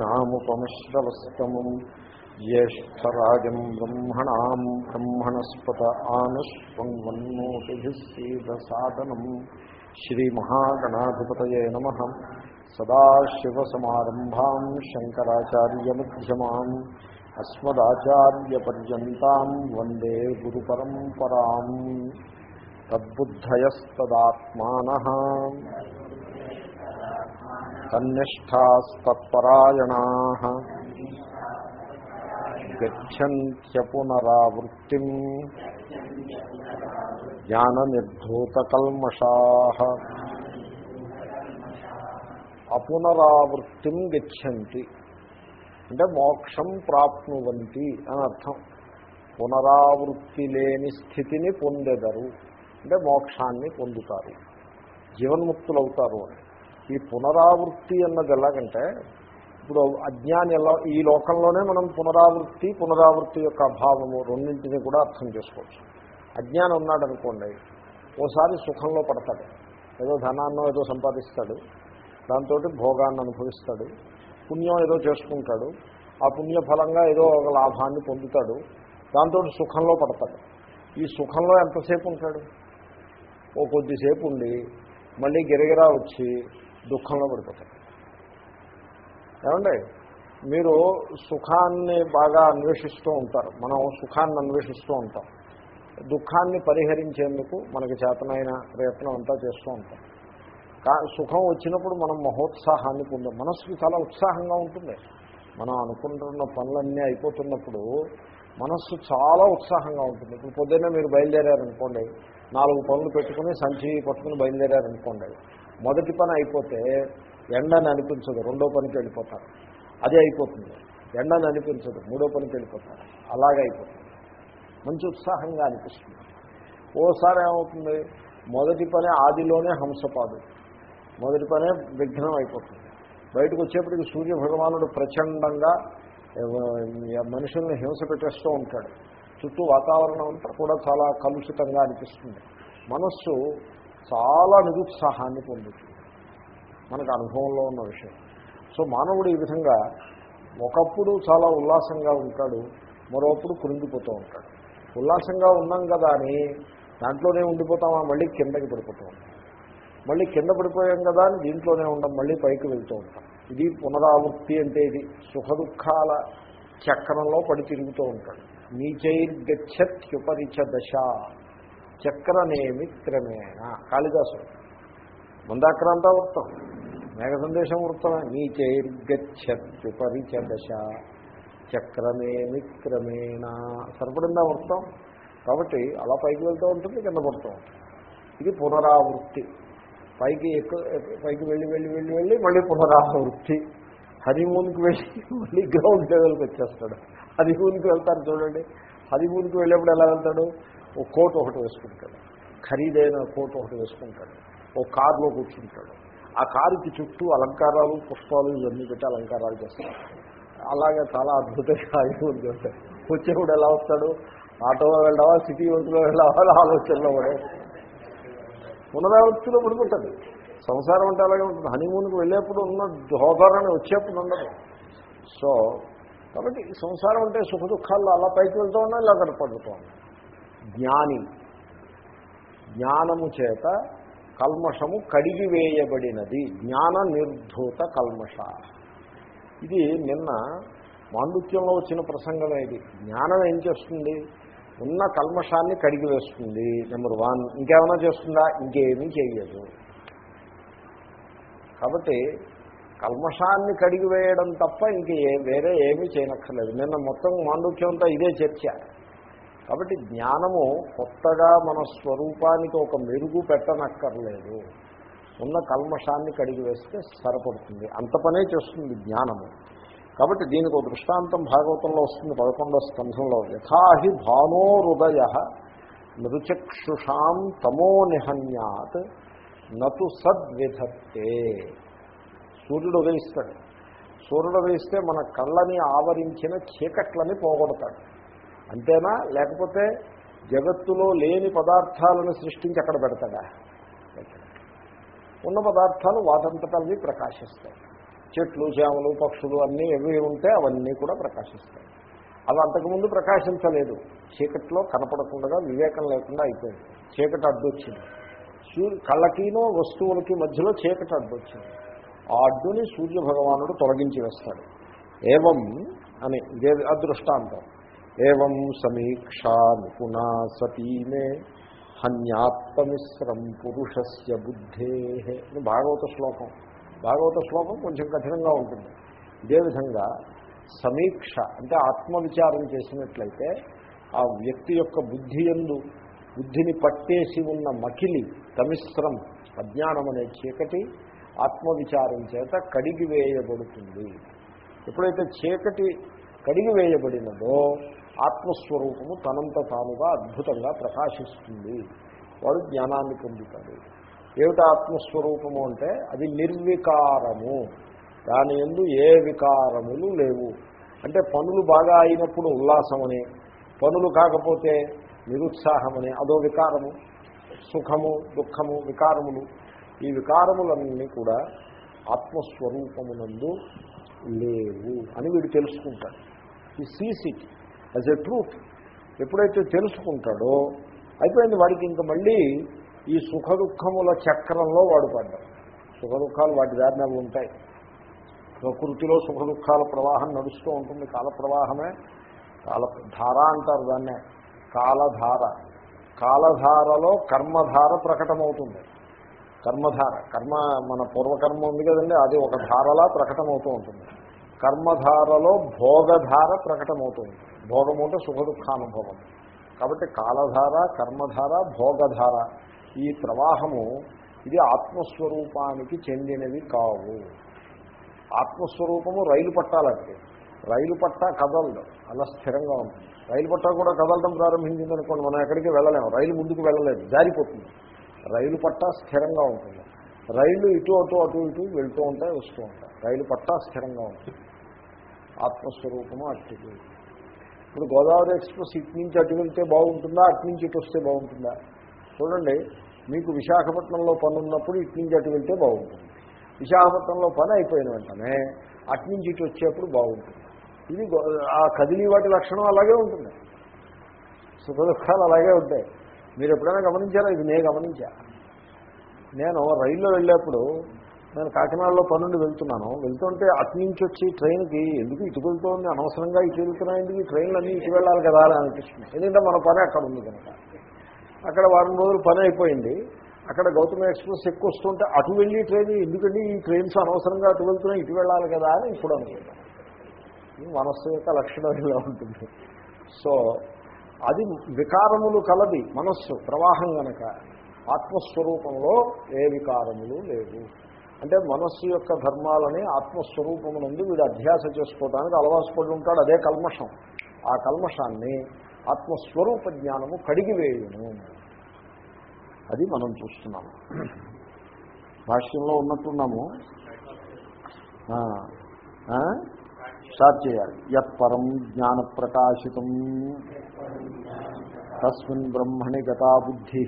నాముపమశ్రవస్తమం జ్యేష్టరాజం బ్రహ్మణా బ్రహ్మణస్పత ఆనుష్వన్మోటిభిస్సీదసాదనం శ్రీమహాగణాధిపతయ నమ సదాశివసమారంభా శంకరాచార్యమ్యమా అస్మదాచార్యపర్యంతం వందే గురు పరంపరా తద్బుద్ధయస్తాత్మాన తన్నిష్టాస్తత్పరాయణ గచ్చంత్యపునరావృత్తి జ్ఞాన నిర్ధూతకల్మషా అపునరావృత్తి గచ్చంతి. అంటే మోక్షం ప్రాప్నువంతి అని అర్థం. పునరావృత్తి లేని స్థితిని పొందెదరు. అంటే మోక్షాన్ని పొందుతారు. జీవన్ముక్తులవుతారు అని ఈ పునరావృత్తి అన్నది ఎలాగంటే ఇప్పుడు అజ్ఞాని ఎలా ఈ లోకంలోనే మనం పునరావృత్తి పునరావృత్తి యొక్క అభావము రెండింటిని కూడా అర్థం చేసుకోవచ్చు. అజ్ఞానం ఉన్నాడు అనుకోండి ఓసారి సుఖంలో పడతాడు. ఏదో ధనాన్నో ఏదో సంపాదిస్తాడు దాంతో భోగాన్ని అనుభవిస్తాడు పుణ్యం ఏదో చేసుకుంటాడు ఆ పుణ్యఫలంగా ఏదో ఒక లాభాన్ని పొందుతాడు దాంతో సుఖంలో పడతాడు. ఈ సుఖంలో ఎంతసేపు ఉంటాడు? ఓ కొద్దిసేపు ఉండి మళ్ళీ గిరగిరా వచ్చి దుఃఖంలో పడిపోతారు. ఏమండి? మీరు సుఖాన్ని బాగా అన్వేషిస్తూ ఉంటారు. మనం సుఖాన్ని అన్వేషిస్తూ ఉంటాం. దుఃఖాన్ని పరిహరించేందుకు మనకి చేతనైన ప్రయత్నం అంతా చేస్తూ ఉంటాం. కా సుఖం వచ్చినప్పుడు మనం మహోత్సాహాన్ని పొందాం. మనస్సుకి చాలా ఉత్సాహంగా ఉంటుంది. మనం అనుకుంటున్న పనులన్నీ అయిపోతున్నప్పుడు మనస్సు చాలా ఉత్సాహంగా ఉంటుంది. ఇప్పుడు పొద్దున్నే మీరు బయలుదేరారనుకోండి నాలుగు పనులు పెట్టుకుని సంచి పట్టుకుని బయలుదేరారనుకోండి మొదటి పని అయిపోతే ఎండని అనిపించదు రెండో పనికి వెళ్ళిపోతారు. అదే అయిపోతుంది. ఎండని అనిపించదు మూడో పనికి వెళ్ళిపోతారు. అలాగే అయిపోతుంది. మంచి ఉత్సాహంగా అనిపిస్తుంది. ఓసారి ఏమవుతుంది? మొదటి పని ఆదిలోనే హంసపాదు. మొదటి పనే విఘ్నం అయిపోతుంది. బయటకు వచ్చేప్పటికి సూర్య భగవానుడు ప్రచండంగా మనుషుల్ని హింస పెట్టేస్తూ ఉంటాడు. చుట్టూ వాతావరణం అంతా కూడా చాలా కలుషితంగా అనిపిస్తుంది. మనస్సు చాలా నిరుత్సాహాన్ని పొందుతుంది. మనకు అనుభవంలో ఉన్న విషయం. సో మానవుడు ఈ విధంగా ఒకప్పుడు చాలా ఉల్లాసంగా ఉంటాడు మరోప్పుడు కృంగిపోతూ ఉంటాడు. ఉల్లాసంగా ఉన్నాం కదా అని దాంట్లోనే ఉండిపోతామా? మళ్ళీ కిందకి పడిపోతూ ఉంటాం. మళ్ళీ కింద పడిపోయాం కదా అని దీంట్లోనే ఉండం మళ్ళీ పైకి వెళ్తూ ఉంటాం. ఇది పునరావృత్తి అంటే ఇది. సుఖ దుఃఖాల చక్రంలో పడి తిరుగుతూ ఉంటాడు. నీచైర్గచ్చత్యుపరిచ దశ. చక్రనేమి క్రమేణ కాళిదాసు. మందాక్రాంత వృత్తం. మేఘ సందేశం వృత్తమే నీచైర్గచ్చత్యుపరిచ దశ చక్రమేమి క్రమేణ సరిపడిందా వృత్తం? కాబట్టి అలా పైకి వెళ్తూ ఉంటుంది కింద పడుతూ ఉంటుంది. ఇది పునరావృత్తి. పైకి ఎక్కువ పైకి వెళ్ళి వెళ్ళి వెళ్ళి వెళ్ళి మళ్ళీ పునరావృత్తి. హనీమూన్కి వెళ్ళి మళ్ళీ గ్రౌండ్ లెవెల్కి వచ్చేస్తాడు. హనీమూన్కి వెళ్తారు చూడండి. హనీమూన్కి వెళ్ళేప్పుడు ఎలా వెళ్తాడు? ఓ కోట్ ఒకటి వేసుకుంటాడు. ఖరీదైన కోట్ ఒకటి వేసుకుంటాడు. ఓ కారులో కూర్చుంటాడు. ఆ కారుకి చుట్టూ అలంకారాలు పుష్పాలు ఇవన్నీ పెట్టి అలంకారాలు చేస్తాడు. అలాగే చాలా అద్భుతంగా ఆయుర్వేదం చేస్తాడు. వచ్చేప్పుడు ఎలా వస్తాడు? ఆటోలో వెళ్ళావా సిటీ బస్సులో వెళ్ళావా ఆలోచనలో పడే పునరావృత్తిలో పడుకుంటుంది సంసారం అంటే అలాగే ఉంటుంది. హనీమూన్కి వెళ్ళేప్పుడు ఉన్న హోదారాన్ని వచ్చేప్పుడు ఉండదు. సో కాబట్టి సంసారం అంటే సుఖ దుఃఖాల్లో అలా పైకి వెళ్తూ ఉన్నా ఇలా గడపడుతూ ఉన్నాయి జ్ఞాని. జ్ఞానము చేత కల్మషము కడిగివేయబడినది. జ్ఞాన నిర్ధూత కల్మష. ఇది నిన్న మాండుక్యంలో వచ్చిన ప్రసంగమే ఇది. జ్ఞానం ఏం చేస్తుంది? ఉన్న కల్మషాన్ని కడిగి వేస్తుంది నెంబర్ వన్. ఇంకేమైనా చేస్తుందా? ఇంకేమీ చేయదు కాబట్టి కల్మషాన్ని కడిగి వేయడం తప్ప ఇంక వేరే ఏమీ చేయనక్కర్లేదు. నిన్న మొత్తం మాండుక్యం అంతా ఇదే చర్చ. కాబట్టి జ్ఞానము కొత్తగా మన స్వరూపానికి ఒక మెరుగు పెట్టనక్కర్లేదు. ఉన్న కల్మషాన్ని కడిగి వేస్తే సరిపడుతుంది. అంత పనే చేస్తుంది జ్ఞానము. కాబట్టి దీనికి ఒక దృష్టాంతం భాగవతంలో వస్తుంది పదకొండవ స్కంధంలో. యథాహి హృదయ మృచక్షుషాం తమో నిహన్యాత్ నతు సద్విధత్తే. సూర్యుడు ఉదయిస్తాడు. సూర్యుడు ఉదయిస్తే మన కళ్ళని ఆవరించిన చీకట్లని పోగొడతాడు. అంతేనా? లేకపోతే జగత్తులో లేని పదార్థాలను సృష్టించి అక్కడ పెడతాడా? ఉన్న పదార్థాలు వాటంతటవి ప్రకాశిస్తాయి. చెట్లు చేమలు పక్షులు అన్నీ ఎవి ఉంటే అవన్నీ కూడా ప్రకాశిస్తాయి. అవి అంతకుముందు ప్రకాశించలేదు. చీకట్లో కనపడకుండా వివేకం లేకుండా అయిపోయింది. చీకటి అడ్డొచ్చింది. సూర్య కళ్ళకినో వస్తువులకి మధ్యలో చీకటి అడ్డొచ్చింది. ఆ అడ్డుని సూర్య భగవానుడు తొలగించి వేస్తాడు. ఏవం అని ఇదే అదృష్టాంతం. ఏం సమీక్షా నిపుణా సతీమే హన్యాత్మమిశ్రం పురుషస్య బుద్ధే ఇది భాగవత శ్లోకం. భాగవత శ్లోకం కొంచెం కఠినంగా ఉంటుంది. ఇదేవిధంగా సమీక్ష అంటే ఆత్మవిచారం చేసినట్లయితే ఆ వ్యక్తి యొక్క బుద్ధి ఎందు బుద్ధిని పట్టేసి ఉన్న మకిలి తమిశ్రం అజ్ఞానం అనే చీకటి ఆత్మవిచారం చేత కడిగివేయబడుతుంది. ఎప్పుడైతే చీకటి కడిగి వేయబడినదో ఆత్మస్వరూపము తనంత తానుగా అద్భుతంగా ప్రకాశిస్తుంది. వాడు జ్ఞానాన్ని పొందుతాడు. ఏమిటి ఆత్మస్వరూపము అంటే? అది నిర్వికారము. దాని ఎందు ఏ వికారములు లేవు. అంటే పనులు బాగా అయినప్పుడు ఉల్లాసమని పనులు కాకపోతే నిరుత్సాహమని అదో వికారము. సుఖము దుఃఖము వికారములు. ఈ వికారములన్నీ కూడా ఆత్మస్వరూపమునందు లేవు అని వీడు తెలుసుకుంటాడు. ఈ సీస్ యాజ్ ఎ ట్రూత్ ఎప్పుడైతే తెలుసుకుంటాడో అయిపోయింది వాడికి ఇంకా మళ్ళీ ఈ సుఖ దుఃఖముల చక్రంలో వాడు పడ్డాడు. సుఖ దుఃఖాలు వాటి దారిన ఉంటాయి. ప్రకృతిలో సుఖ దుఃఖాల ప్రవాహం నడుస్తూ ఉంటుంది. కాల ప్రవాహమే కాల ధార అంటారు దాన్నే. కాలధార. కాలధారలో కర్మధార ప్రకటమవుతుంది. కర్మధార. కర్మ మన పూర్వకర్మ ఉంది కదండి అది ఒక ధారలా ప్రకటమవుతూ ఉంటుంది. కర్మధారలో భోగధార ప్రకటమవుతుంది. భోగము అంటే సుఖ దుఃఖానుభవం కాబట్టి కాలధార కర్మధార భోగధార ఈ ప్రవాహము ఇది ఆత్మస్వరూపానికి చెందినవి కావు. ఆత్మస్వరూపము రైలు పట్టాలంటే. రైలు పట్ట కదలదు. అలా స్థిరంగా ఉంటుంది. రైలు పట్ట కూడా కదలడం ప్రారంభించింది అనుకోండి మనం ఎక్కడికి వెళ్ళలేము. రైలు ముందుకు వెళ్ళలేదు జారిపోతుంది. రైలు పట్ట స్థిరంగా ఉంటుంది. రైలు ఇటు అటు అటు ఇటు వెళ్తూ ఉంటాయి వస్తూ ఉంటాయి. రైలు పట్ట స్థిరంగా ఉంటుంది. ఆత్మస్వరూపము అట్టిది. ఇప్పుడు గోదావరి ఎక్స్ప్రెస్ ఇటు నుంచి అటు వెళ్తే బాగుంటుందా అటు నుంచి ఇటు వస్తే బాగుంటుందా? చూడండి మీకు విశాఖపట్నంలో పని ఉన్నప్పుడు ఇటు నుంచి అటు వెళ్తే బాగుంటుంది. విశాఖపట్నంలో పని అయిపోయిన వెంటనే అటు నుంచి ఇటు వచ్చేప్పుడు బాగుంటుంది. ఇది ఆ కదిలీ వాటి లక్షణం అలాగే ఉంటుంది. సుఖ దుఃఖాలు అలాగే ఉంటాయి. మీరు ఎప్పుడైనా గమనించారా? ఇది నేను గమనించా. నేను రైల్లో వెళ్ళేప్పుడు నేను కాకినాడలో పనుండి వెళ్తున్నాను. వెళ్తుంటే అటు నుంచి వచ్చి ట్రైన్కి ఎందుకు ఇటు వెళ్తోంది? అనవసరంగా ఇటు వెళ్తున్నాయి ఎందుకు? ఈ ట్రైన్లు అన్నీ ఇటు వెళ్ళాలి కదా అని అనిపిస్తుంది. ఎందుకంటే మన పని అక్కడ ఉంది కనుక. అక్కడ వారం రోజులు పని అయిపోయింది. అక్కడ గౌతమ ఎక్స్ప్రెస్ ఎక్కువ వస్తుంటే అటు వెళ్ళి ట్రైన్ ఎందుకంటే ఈ ట్రైన్స్ అనవసరంగా అటు వెళ్తున్నాయి ఇటు వెళ్ళాలి కదా అని ఇప్పుడు అనుకుంటాను మనస్సు యొక్క లక్షణం ఇలా ఉంటుంది. సో అది వికారములు కలది మనస్సు ప్రవాహం గనక. ఆత్మస్వరూపంలో ఏ వికారములు లేవు. అంటే మనస్సు యొక్క ధర్మాలని ఆత్మస్వరూపమునందు వీడు అధ్యాస చేసుకోవడానికి అలవాసుపడి ఉంటాడు. అదే కల్మషం. ఆ కల్మషాన్ని ఆత్మస్వరూప జ్ఞానము కడిగివేయును. అది మనం చూస్తున్నాము భాష్యంలో ఉన్నట్టున్నాము స్టార్ట్ చేయాలి. యత్పరం జ్ఞాన ప్రకాశితం తస్మిన్ బ్రహ్మణి గతా బుద్ధి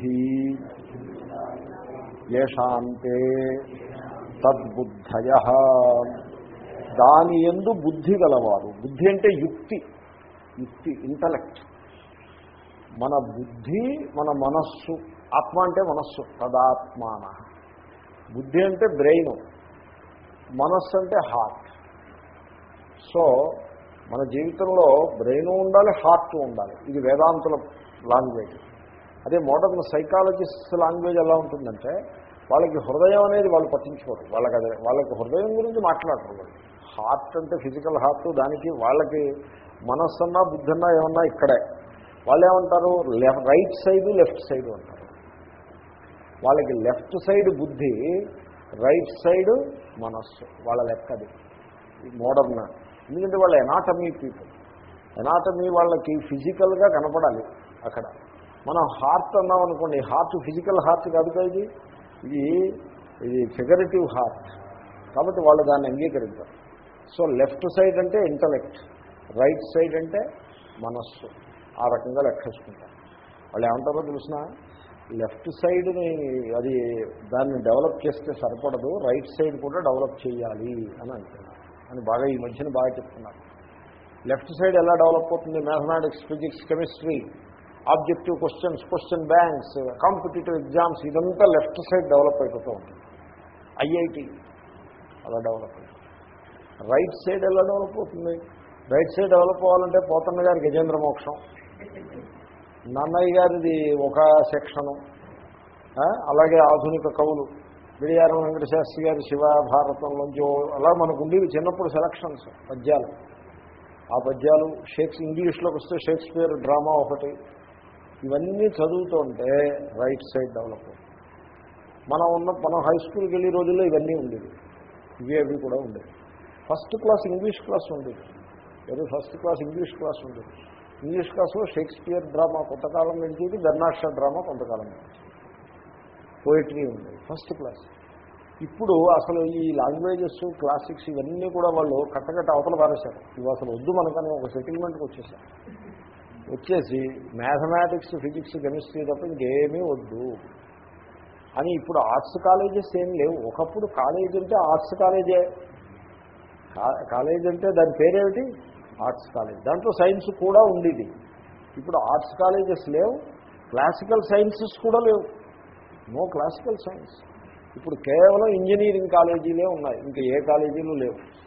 ఏషాంతే తద్బుద్ధయ. దాని ఎందు బుద్ధి గలవారు బుద్ధి అంటే యుక్తి. యుక్తి ఇంటలెక్ట్. మన బుద్ధి మన మనస్సు. ఆత్మ అంటే మనస్సు. తదాత్మాన. బుద్ధి అంటే బ్రెయిన్. మనస్సు అంటే హార్ట్. సో మన జీవితంలో బ్రెయిన్ ఉండాలి హార్ట్ ఉండాలి. ఇది వేదాంతుల లాంగ్వేజ్. అదే మోడర్న్ సైకాలజిస్ట్ లాంగ్వేజ్ ఎలా ఉంటుందంటే వాళ్ళకి హృదయం అనేది వాళ్ళు పట్టించుకోరు. వాళ్ళకి అదే వాళ్ళకి హృదయం గురించి మాట్లాడరు వాళ్ళు. హార్ట్ అంటే ఫిజికల్ హార్ట్ దానికి వాళ్ళకి మనస్సన్నా బుద్ధన్నా ఏమన్నా ఇక్కడే. వాళ్ళు ఏమంటారు left right side left side అంటారు. వాళ్ళకి లెఫ్ట్ సైడ్ బుద్ధి రైట్ సైడ్ మనస్సు. వాళ్ళ లెక్కది మోడర్న్. ఎందుకంటే వాళ్ళ ఎనాటమీ పీపుల్. ఎనాటమీ వాళ్ళకి ఫిజికల్గా కనపడాలి అక్కడ. మనం హార్ట్ అన్నాం అనుకోండి హార్ట్ ఫిజికల్ హార్ట్ కాదు కదా ఇది? ఇది ఇది ఫిగరేటివ్ హార్ట్ కాబట్టి వాళ్ళు దాన్ని అంగీకరించారు. సో లెఫ్ట్ సైడ్ అంటే ఇంటలెక్ట్ రైట్ సైడ్ అంటే మనస్సు. ఆ రకంగా లెక్కేసుకుంటారు. వాళ్ళు ఏమంటారో తెలిసిన? లెఫ్ట్ సైడ్ని అది దాన్ని డెవలప్ చేస్తే సరిపడదు రైట్ సైడ్ కూడా డెవలప్ చేయాలి అని అంటున్నారు. అని బాగా ఈ మధ్యన బాగా చెప్తున్నారు. లెఫ్ట్ సైడ్ ఎలా డెవలప్ అవుతుంది? Mathematics physics chemistry objective questions question banks competitive exams ఇదంతా లెఫ్ట్ సైడ్ డెవలప్ అయిపోతూ ఉంటుంది. ఐఐటి అలా డెవలప్ అవుతుంది రైట్ సైడ్ ఎలా డెవలప్ అవుతుంది? రైట్ సైడ్ డెవలప్ అవ్వాలంటే పోతన్న గారి గజేంద్ర మోక్షం. నన్నయ్య గారిది ఒక సెక్షను. అలాగే ఆధునిక కవులు. విడియారం వెంకటశాస్త్రి గారి శివ భారతంలోంచి అలా మనకు ఉండేవి చిన్నప్పుడు సెలక్షన్స్ పద్యాలు. ఆ పద్యాలు షేక్స్ ఇంగ్లీష్లోకి వస్తే షేక్స్పియర్ డ్రామా ఒకటి. ఇవన్నీ చదువుతుంటే రైట్ సైడ్ డెవలప్ మనం ఉన్న మనం హై స్కూల్కి వెళ్ళే రోజుల్లో ఇవన్నీ ఉండేవి. ఇవి అవి కూడా ఉండేవి. ఫస్ట్ క్లాస్ ఇంగ్లీష్ క్లాస్ ఉండేది. ఏదో ఫస్ట్ క్లాస్ ఇంగ్లీష్ క్లాస్ ఉండేది. ఇంగ్లీష్ క్లాస్లో షేక్స్పియర్ డ్రామా కొంతకాలం నడిచేది బెర్నాడ్ డ్రామా కొంతకాలం నుంచి. పోయిటరీ ఉండేది ఫస్ట్ క్లాస్. ఇప్పుడు అసలు ఈ లాంగ్వేజెస్ క్లాసిక్స్ ఇవన్నీ కూడా వాళ్ళు కట్టకట్ట అవతల పారేశారు. ఇవి అసలు వద్దు మనకని ఒక సెటిల్మెంట్కి వచ్చేసారు వచ్చేసి మ్యాథమెటిక్స్ ఫిజిక్స్ కెమిస్ట్రీ తప్ప ఇంకేమీ వద్దు. అని ఇప్పుడు ఆర్ట్స్ కాలేజెస్ ఏం లేవు. ఒకప్పుడు కాలేజ్ అంటే ఆర్ట్స్ కాలేజే. కాలేజ్ అంటే దాని పేరేమిటి? Arts college. దాంట్లో సైన్స్ కూడా ఉండేది. ఇప్పుడు ఆర్ట్స్ కాలేజెస్ లేవు. క్లాసికల్ సైన్సెస్ కూడా లేవు. No classical science. ఇప్పుడు కేవలం ఇంజనీరింగ్ కాలేజీలే ఉన్నాయి. ఇంకా ఏ కాలేజీలు లేవు.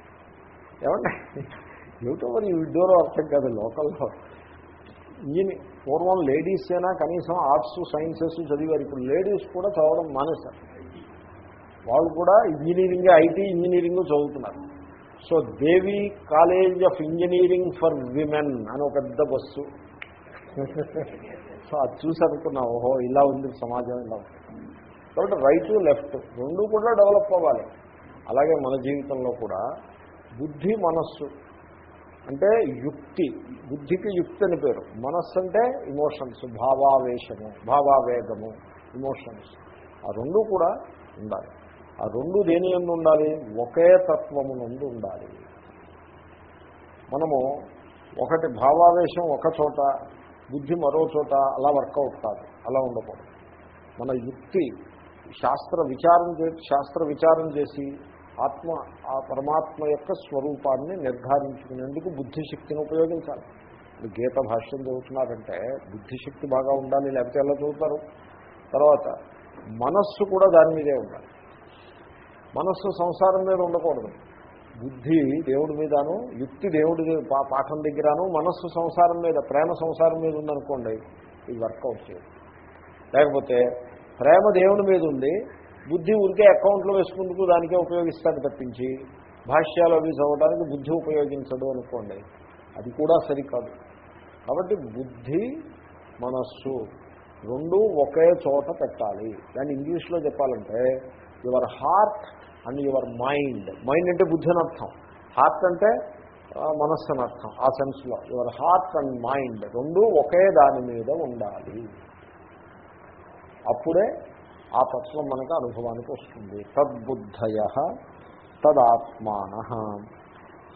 ఏమంటే ఏమిటో మరి ఈ విడ్డోలో అర్థం కాదు లోకల్లో. ఇంజనీర్ పూర్వం లేడీస్ అయినా కనీసం ఆర్ట్స్ సైన్సెస్ చదివారు. ఇప్పుడు లేడీస్ కూడా చదవడం మానేశారు. వాళ్ళు కూడా ఇంజనీరింగ్ ఐటీ ఇంజనీరింగ్ చదువుతున్నారు. So Devi college of engineering for women అని ఒక పెద్ద బస్సు. సో అది చూసి అనుకున్నా ఓహో ఇలా ఉంది సమాజం ఇలా ఉంది. కాబట్టి రైట్ లెఫ్ట్ రెండు కూడా డెవలప్ అవ్వాలి. అలాగే మన జీవితంలో కూడా బుద్ధి మనస్సు అంటే యుక్తి బుద్ధికి యుక్తి అని పేరు. మనస్సు అంటే ఇమోషన్స్ భావావేశము భావావేగము ఇమోషన్స్ ఆ రెండు కూడా ఉండాలి. ఆ రెండు దేని ఎందు ఉండాలి? ఒకే తత్వము నుండి ఉండాలి. మనము ఒకటి భావావేశం ఒక చోట బుద్ధి మరో చోట అలా వర్కౌట్ కాదు అలా ఉండకూడదు. మన యుక్తి శాస్త్ర విచారం చే శాస్త్ర విచారం చేసి ఆత్మ ఆ పరమాత్మ యొక్క స్వరూపాన్ని నిర్ధారించుకునేందుకు బుద్ధిశక్తిని ఉపయోగించాలి. ఇప్పుడు గీత భాష్యం చదువుతున్నారంటే బుద్ధిశక్తి బాగా ఉండాలి లేకపోతే ఎలా చదువుతారు? తర్వాత మనస్సు కూడా దాని మీదే ఉండాలి. మనస్సు సంసారం మీద ఉండకూడదు. బుద్ధి దేవుడి మీదను యుక్తి దేవుడి పా- పాఠం దగ్గరను మనస్సు సంసారం మీద ప్రేమ సంసారం మీద ఉందనుకోండి ఇది వర్కౌట్ చేయదు. లేకపోతే ప్రేమ దేవుడి మీద ఉంది బుద్ధి ఉరికే అకౌంట్లో వేసుకుందుకు దానికే ఉపయోగిస్తాడు తప్పించి భాష్యాలు అవి చదవడానికి బుద్ధి ఉపయోగించడం అనుకోండి. అది కూడా సరికాదు. కాబట్టి బుద్ధి మనస్సు రెండు ఒకే చోట పెట్టాలి. దాన్ని ఇంగ్లీష్లో చెప్పాలంటే your heart and your mind. Mind అంటే బుద్ధి అని అర్థం. హార్ట్ అంటే మనస్సు అని అర్థం ఆ సెన్స్లో. యువర్ హార్ట్ అండ్ మైండ్ రెండు ఒకే దాని మీద ఉండాలి. అప్పుడే ఆ తత్వం మనకు అనుభవానికి వస్తుంది. తద్బుద్ధయ తదాత్మాన.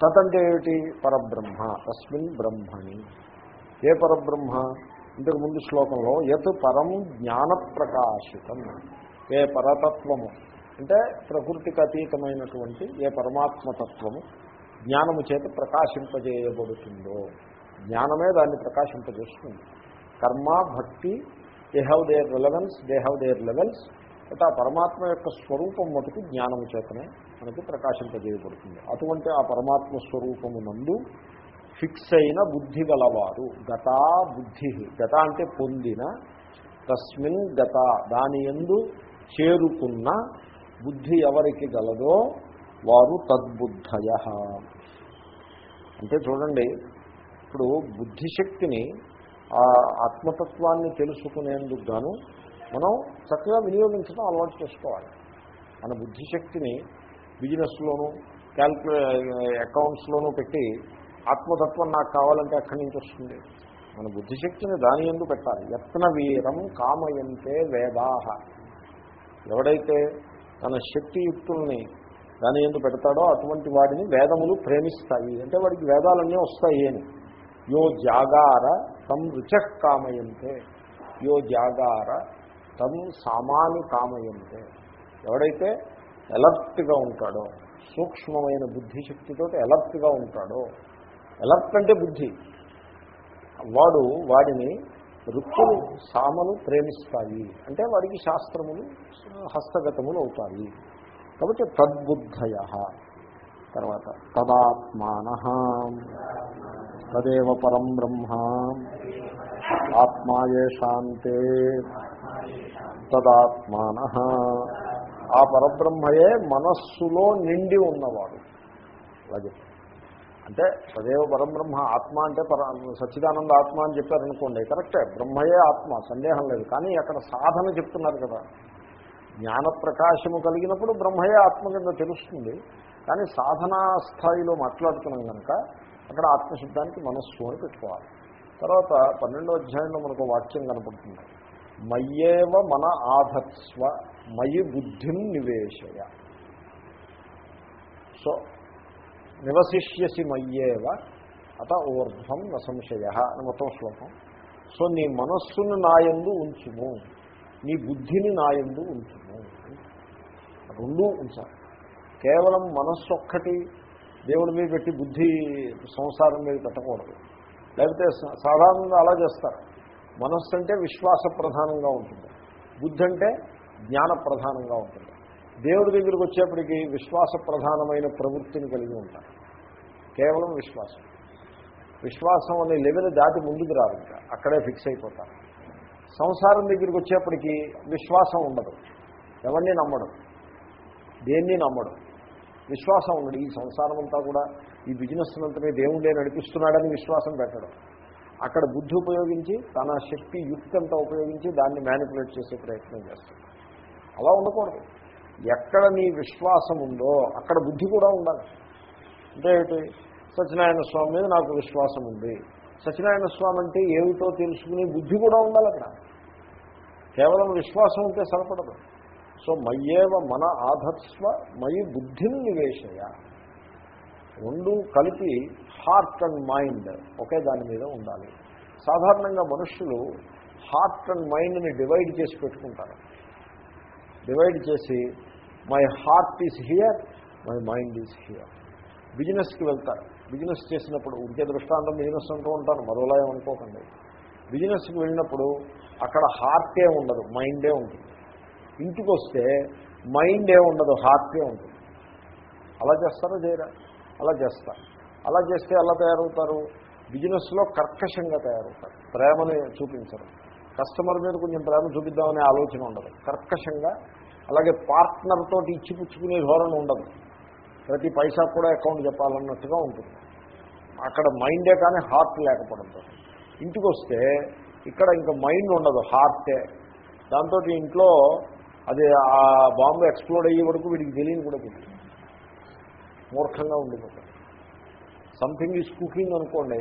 తదంటే ఏమిటి? పరబ్రహ్మ తస్మిన్ బ్రహ్మణి. ఏ పరబ్రహ్మ? ఇంతకు ముందు శ్లోకంలో యత్ పరం జ్ఞాన ప్రకాశితం ఏ పరతత్వము? అంటే ప్రకృతికి అతీతమైనటువంటి ఏ పరమాత్మతత్వము జ్ఞానము చేత ప్రకాశింపజేయబడుతుందో. జ్ఞానమే దాన్ని ప్రకాశింపజేస్తుంది. కర్మ భక్తి they have their relevance they have their levels but ఆ పరమాత్మ యొక్క స్వరూపం మటుకు జ్ఞానము చేతనే మనకి ప్రకాశింపజేయబడుతుంది. అటువంటి ఆ పరమాత్మ స్వరూపము నందు ఫిక్స్ అయిన బుద్ధి గలవారు గతా బుద్ధి గత అంటే పొందిన తస్మిన్ గత దాని ఎందు చేరుకున్న బుద్ధి ఎవరికి గలదో వారు తద్బుద్ధయ. అంటే చూడండి ఇప్పుడు బుద్ధిశక్తిని ఆ ఆత్మతత్వాన్ని తెలుసుకునేందుకు గాను మనం చక్కగా వినియోగించడం అలవాటు చేసుకోవాలి. మన బుద్ధిశక్తిని బిజినెస్లోనూ క్యాల్కులే అకౌంట్స్లోనూ పెట్టి ఆత్మతత్వం నాకు కావాలంటే అక్కడి నుంచి వస్తుంది. మన బుద్ధిశక్తిని దాని ఎందు పెట్టాలి. యత్న వీరం కామయంతే వేదాహ. ఎవడైతే తన శక్తియుక్తుల్ని దాని ఎందు పెడతాడో అటువంటి వాడిని వేదములు ప్రేమిస్తాయి. అంటే వాడికి వేదాలన్నీ వస్తాయి అని. యో జాగార తం రుచ కామయంతే యో జాగార తం సామాను కామయంతే. ఎవడైతే ఎలర్ట్గా ఉంటాడో సూక్ష్మమైన బుద్ధిశక్తితో ఎలర్ట్గా ఉంటాడో ఎలర్ట్ అంటే బుద్ధి. వాడు వాడిని రుక్కులు సామలు ప్రేమిస్తాయి. అంటే వాడికి శాస్త్రములు హస్తగతములు అవుతాయి. కాబట్టి తద్బుద్ధయ. తర్వాత తదాత్మాన. తదేవ పరం బ్రహ్మ. ఆత్మాయేషాంతే తదాత్మాన. ఆ పరబ్రహ్మయే మనస్సులో నిండి ఉన్నవాడు. అలాగే. అంటే సదేవ పరబ్రహ్మ ఆత్మ అంటే పర సచ్చిదానంద ఆత్మ అని చెప్పారనుకోండి కరెక్టే. బ్రహ్మయే ఆత్మ సందేహం లేదు. కానీ అక్కడ సాధన చెప్తున్నారు కదా. జ్ఞాన ప్రకాశము కలిగినప్పుడు బ్రహ్మయే ఆత్మ కింద తెలుస్తుంది. కానీ సాధనా స్థాయిలో మాట్లాడుతున్నాం కనుక అక్కడ ఆత్మశబ్దానికి మనస్సు అని పెట్టుకోవాలి. తర్వాత పన్నెండో అధ్యాయంలో మనకు వాక్యం కనపడుతుంది. మయ్యేవ మన ఆధత్స్వ మయి బుద్ధిం నివేశయ. సో నివసిష్యసి మయ్యేవ అత ఊర్ధ్వం న సంశయ అని మొత్తం శ్లోకం. సో నీ మనస్సును నాయందు ఉంచుము. నీ బుద్ధిని నాయందు ఉంచుము. రెండూ ఉంచాలి. కేవలం మనస్సు ఒక్కటి దేవుడి మీద పెట్టి బుద్ధి సంసారం మీద పెట్టకూడదు. లేకపోతే సాధారణంగా అలా చేస్తారు. మనస్సు అంటే విశ్వాస ప్రధానంగా ఉంటుంది. బుద్ధి అంటే జ్ఞాన ప్రధానంగా ఉంటుంది. దేవుడి దగ్గరికి వచ్చేప్పటికీ విశ్వాస ప్రధానమైన ప్రవృత్తిని కలిగి ఉంటారు. కేవలం విశ్వాసం. విశ్వాసం అనే లెవెల్ దాటి ముందుకు రారు ఇంకా. అక్కడే ఫిక్స్ అయిపోతారు. సంసారం దగ్గరికి వచ్చేప్పటికీ విశ్వాసం ఉండదు. ఎవరిని నమ్మడం. దేన్ని నమ్మడం? విశ్వాసం ఉండదు. ఈ సంసారం అంతా కూడా ఈ బిజినెస్ అంతనే దేవుడే నడిపిస్తున్నాడని విశ్వాసం పెట్టడం. అక్కడ బుద్ధి ఉపయోగించి తన శక్తి యుక్తి అంతా ఉపయోగించి దాన్ని మ్యానిపులేట్ చేసే ప్రయత్నం చేస్తాడు. అలా ఉండకూడదు. ఎక్కడ నీ విశ్వాసం ఉందో అక్కడ బుద్ధి కూడా ఉండాలి. అంటే ఏంటి? సత్యనారాయణ స్వామి మీద నాకు విశ్వాసం ఉంది. సత్యనారాయణ స్వామి అంటే ఏమిటో తెలుసుకునే బుద్ధి కూడా ఉండాలి అక్కడ. కేవలం విశ్వాసం ఉంటే సరిపడదు. సో మయ్యేవ మన ఆధత్స్వ మయి బుద్ధిని నివేశయ. రెండు కలిపి హార్ట్ అండ్ మైండ్ ఒకే దాని మీద ఉండాలి. సాధారణంగా మనుషులు హార్ట్ అండ్ మైండ్ని డివైడ్ చేసి పెట్టుకుంటారు. డివైడ్ చేసి my heart is here my mind is here. బిజినెస్కి వెళ్తారు. బిజినెస్ చేసినప్పుడు ఉంటే దృష్టాంతం బిజినెస్ అంటూ ఉంటాను మరోలా అనుకోకండి బిజినెస్కి వెళ్ళినప్పుడు అక్కడ హార్టే ఉండదు మైండే ఉంటుంది. ఇంటికి వస్తే మైండే ఉండదు హార్టే ఉంటుంది. అలా చేస్తారా చేయరా? అలా చేస్తారు. అలా చేస్తే ఎలా తయారవుతారు? బిజినెస్లో కర్కశంగా తయారవుతారు. ప్రేమని చూపించరు. కస్టమర్ మీద కొంచెం ప్రేమ చూపిద్దామనే ఆలోచన ఉండదు. కర్కశంగా అలాగే పార్ట్నర్ తోటి ఇచ్చిపుచ్చుకునే ధోరణి ఉండదు. ప్రతి పైసా కూడా అకౌంట్ చెప్పాలన్నట్టుగా ఉంటుంది. అక్కడ మైండే కానీ హార్ట్ లేకపోవడంతో. ఇంటికి వస్తే ఇక్కడ ఇంకా మైండ్ ఉండదు హార్టే. దాంతో ఇంట్లో అది ఆ బాంబు ఎక్స్ప్లోడ్ అయ్యే వరకు వీడికి తెలియని కూడా తెలియదు. మూర్ఖంగా ఉండిపోతుంది సంథింగ్ ఈజ్ కుకింగ్ అనుకోండి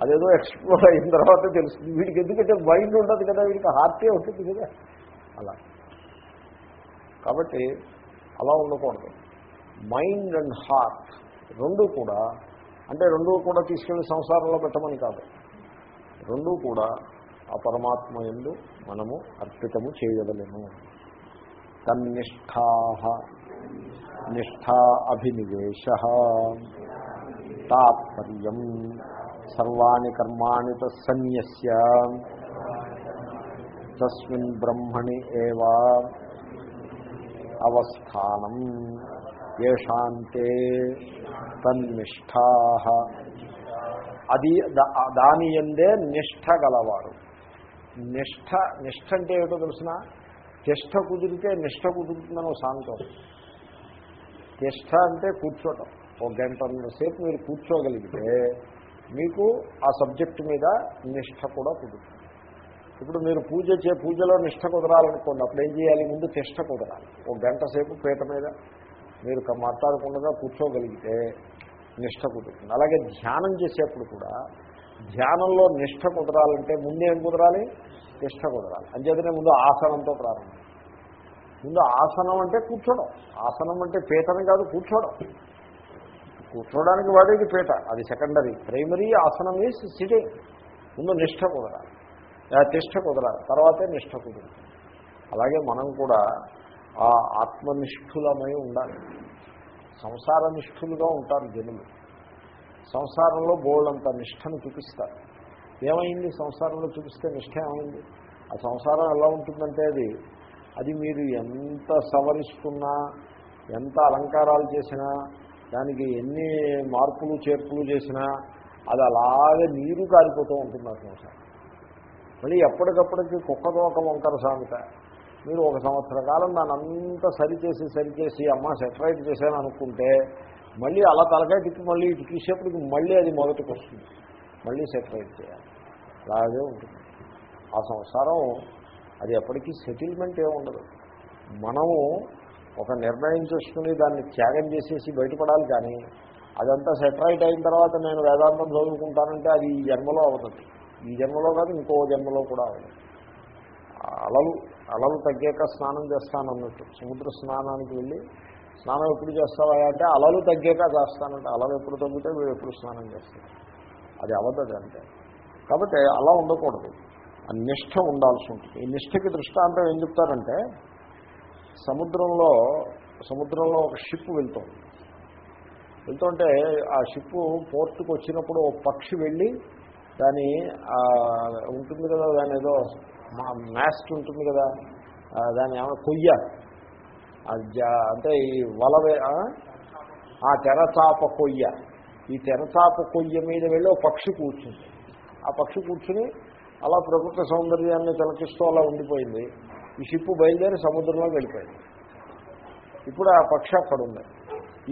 అదేదో ఎక్స్ప్లోర్ అయిన తర్వాత తెలుస్తుంది. వీడికి ఎందుకంటే మైండ్ ఉండదు కదా వీడికి హార్టే ఉంటుంది కదా. అలా. కాబట్టి అలా ఉండకూడదు. మైండ్ అండ్ హార్ట్ రెండు కూడా అంటే రెండు కూడా తీసుకెళ్ళి సంసారంలో పెట్టమని కాదు. రెండు కూడా ఆ పరమాత్మ ఎందు మనము అర్పితము చేయగలము తన్నిష్టా నిష్టా అభినివేశ. తాత్పర్యం. సర్వాణి కర్మాణి తన్యస్య తస్మిన్ బ్రహ్మణి ఏవా. అవస్థానం. ఏషాంతే తన్నిష్టా అది దాని ఎందే నిష్ట గలవారు నిష్ట నిష్ట అంటే ఏమిటో తెలిసిన? తిష్ట కుదిరితే నిష్ఠ కుదురుతుందని శాంతం సాంతం తిష్ట అంటే కూర్చోటం. ఒక గంట సేపు మీరు కూర్చోగలిగితే మీకు ఆ సబ్జెక్టు మీద నిష్ఠ కూడా కుదురుతుంది. ఇప్పుడు మీరు పూజ చే పూజలో నిష్ఠ కుదరాలనుకోండి అప్పుడు ఏం చేయాలి? ముందు తిష్ట కుదరాలి. ఒక గంట సేపు పీట మీద మీరు మాట్లాడకుండా కూర్చోగలిగితే నిష్ఠ కుదురుతుంది. అలాగే ధ్యానం చేసేప్పుడు కూడా ధ్యానంలో నిష్ఠ కుదరాలంటే ముందేం ఏం కుదరాలి? నిష్ట కుదరాలి. అంచేతనే ముందు ఆసనంతో ప్రారంభం. ముందు ఆసనం అంటే కూర్చోడం. ఆసనం అంటే పీటని కాదు కూర్చోడం. కూర్చోడానికి వాడేది పీట అది సెకండరీ. ప్రైమరీ ఆసనం ఈజ్ సిటింగ్ ముందు నిష్ఠ కుదరాలి. తిష్ట కుదరాలి. తర్వాతే నిష్ఠ కుదురుతుంది అలాగే మనం కూడా ఆ ఆత్మనిష్ఠులమై ఉండాలి. సంసార నిష్ఠులుగా ఉంటారు జనులు. సంసారంలో బోళ్ళంత నిష్టను చూపిస్తారు. ఏమైంది? సంసారంలో చూపిస్తే నిష్ట ఏమైంది? ఆ సంసారం ఎలా ఉంటుందంటే అది అది మీరు ఎంత సవరిస్తున్నా ఎంత అలంకారాలు చేసినా దానికి ఎన్ని మార్పులు చేర్పులు చేసినా అది అలాగే నీరు కారిపోతూ ఉంటుంది ఆ సంసారం. మళ్ళీ ఎప్పటికప్పటికి కుక్క ఒక వంకర సామెత మీరు ఒక సంవత్సర కాలం దాని అంతా సరిచేసి సరిచేసి అమ్మ సెటరైట్ చేశాను అనుకుంటే మళ్ళీ అలా తలకాయ తిప్పి మళ్ళీ ఇటు మళ్ళీ అది మొదటికి వస్తుంది. మళ్ళీ సెటరైట్ చేయాలి. అలాగే ఉంటుంది. ఆ సంసారం అది ఎప్పటికీ సెటిల్మెంట్ ఏముండదు ఉండదు. మనము ఒక నిర్ణయం చేసుకుని దాన్ని త్యాగం చేసేసి బయటపడాలి కానీ అదంతా సెటరైట్ అయిన తర్వాత నేను వేదాంతం చదువుకుంటానంటే అది ఈ జన్మలో అవుతుంది. ఈ జన్మలో కాదు ఇంకో జన్మలో కూడా అవుతుంది. అలలు అలలు తగ్గాక స్నానం చేస్తానన్నట్టు. సముద్ర స్నానానికి వెళ్ళి స్నానం ఎప్పుడు చేస్తావా అంటే అలలు తగ్గాక చేస్తానంటే. అలలు ఎప్పుడు తగ్గితే వీడు ఎప్పుడు స్నానం చేస్తాడు. అది అవద్దది అంటే కాబట్టి అలా ఉండకూడదు. ఆ నిష్ఠ ఉండాల్సి ఉంటుంది. ఈ నిష్ఠకి దృష్టాంతం ఏం చెప్తారంటే సముద్రంలో సముద్రంలో ఒక షిప్ వెళ్తుంది. వెళ్తుంటే ఆ షిప్ పోర్టుకు వచ్చినప్పుడు ఒక పక్షి వెళ్ళి దాని ఉంటుంది కదా దాని ఏదో మాస్ట్ ఉంటుంది కదా దాని ఏమైనా కొయ్య. అంటే ఈ వలవే ఆ? తెరచాప కొయ్య. ఈ తెరచాప కొయ్య మీద వెళ్ళి ఒక పక్షి కూర్చుంది. ఆ పక్షి కూర్చుని అలా ప్రకృతి సౌందర్యాన్ని తిలకిస్తూ అలా ఉండిపోయింది. ఈ షిప్పు బయలుదేరి సముద్రంలోకి వెళ్ళిపోయింది. ఇప్పుడు ఆ పక్షి అక్కడ ఉంది.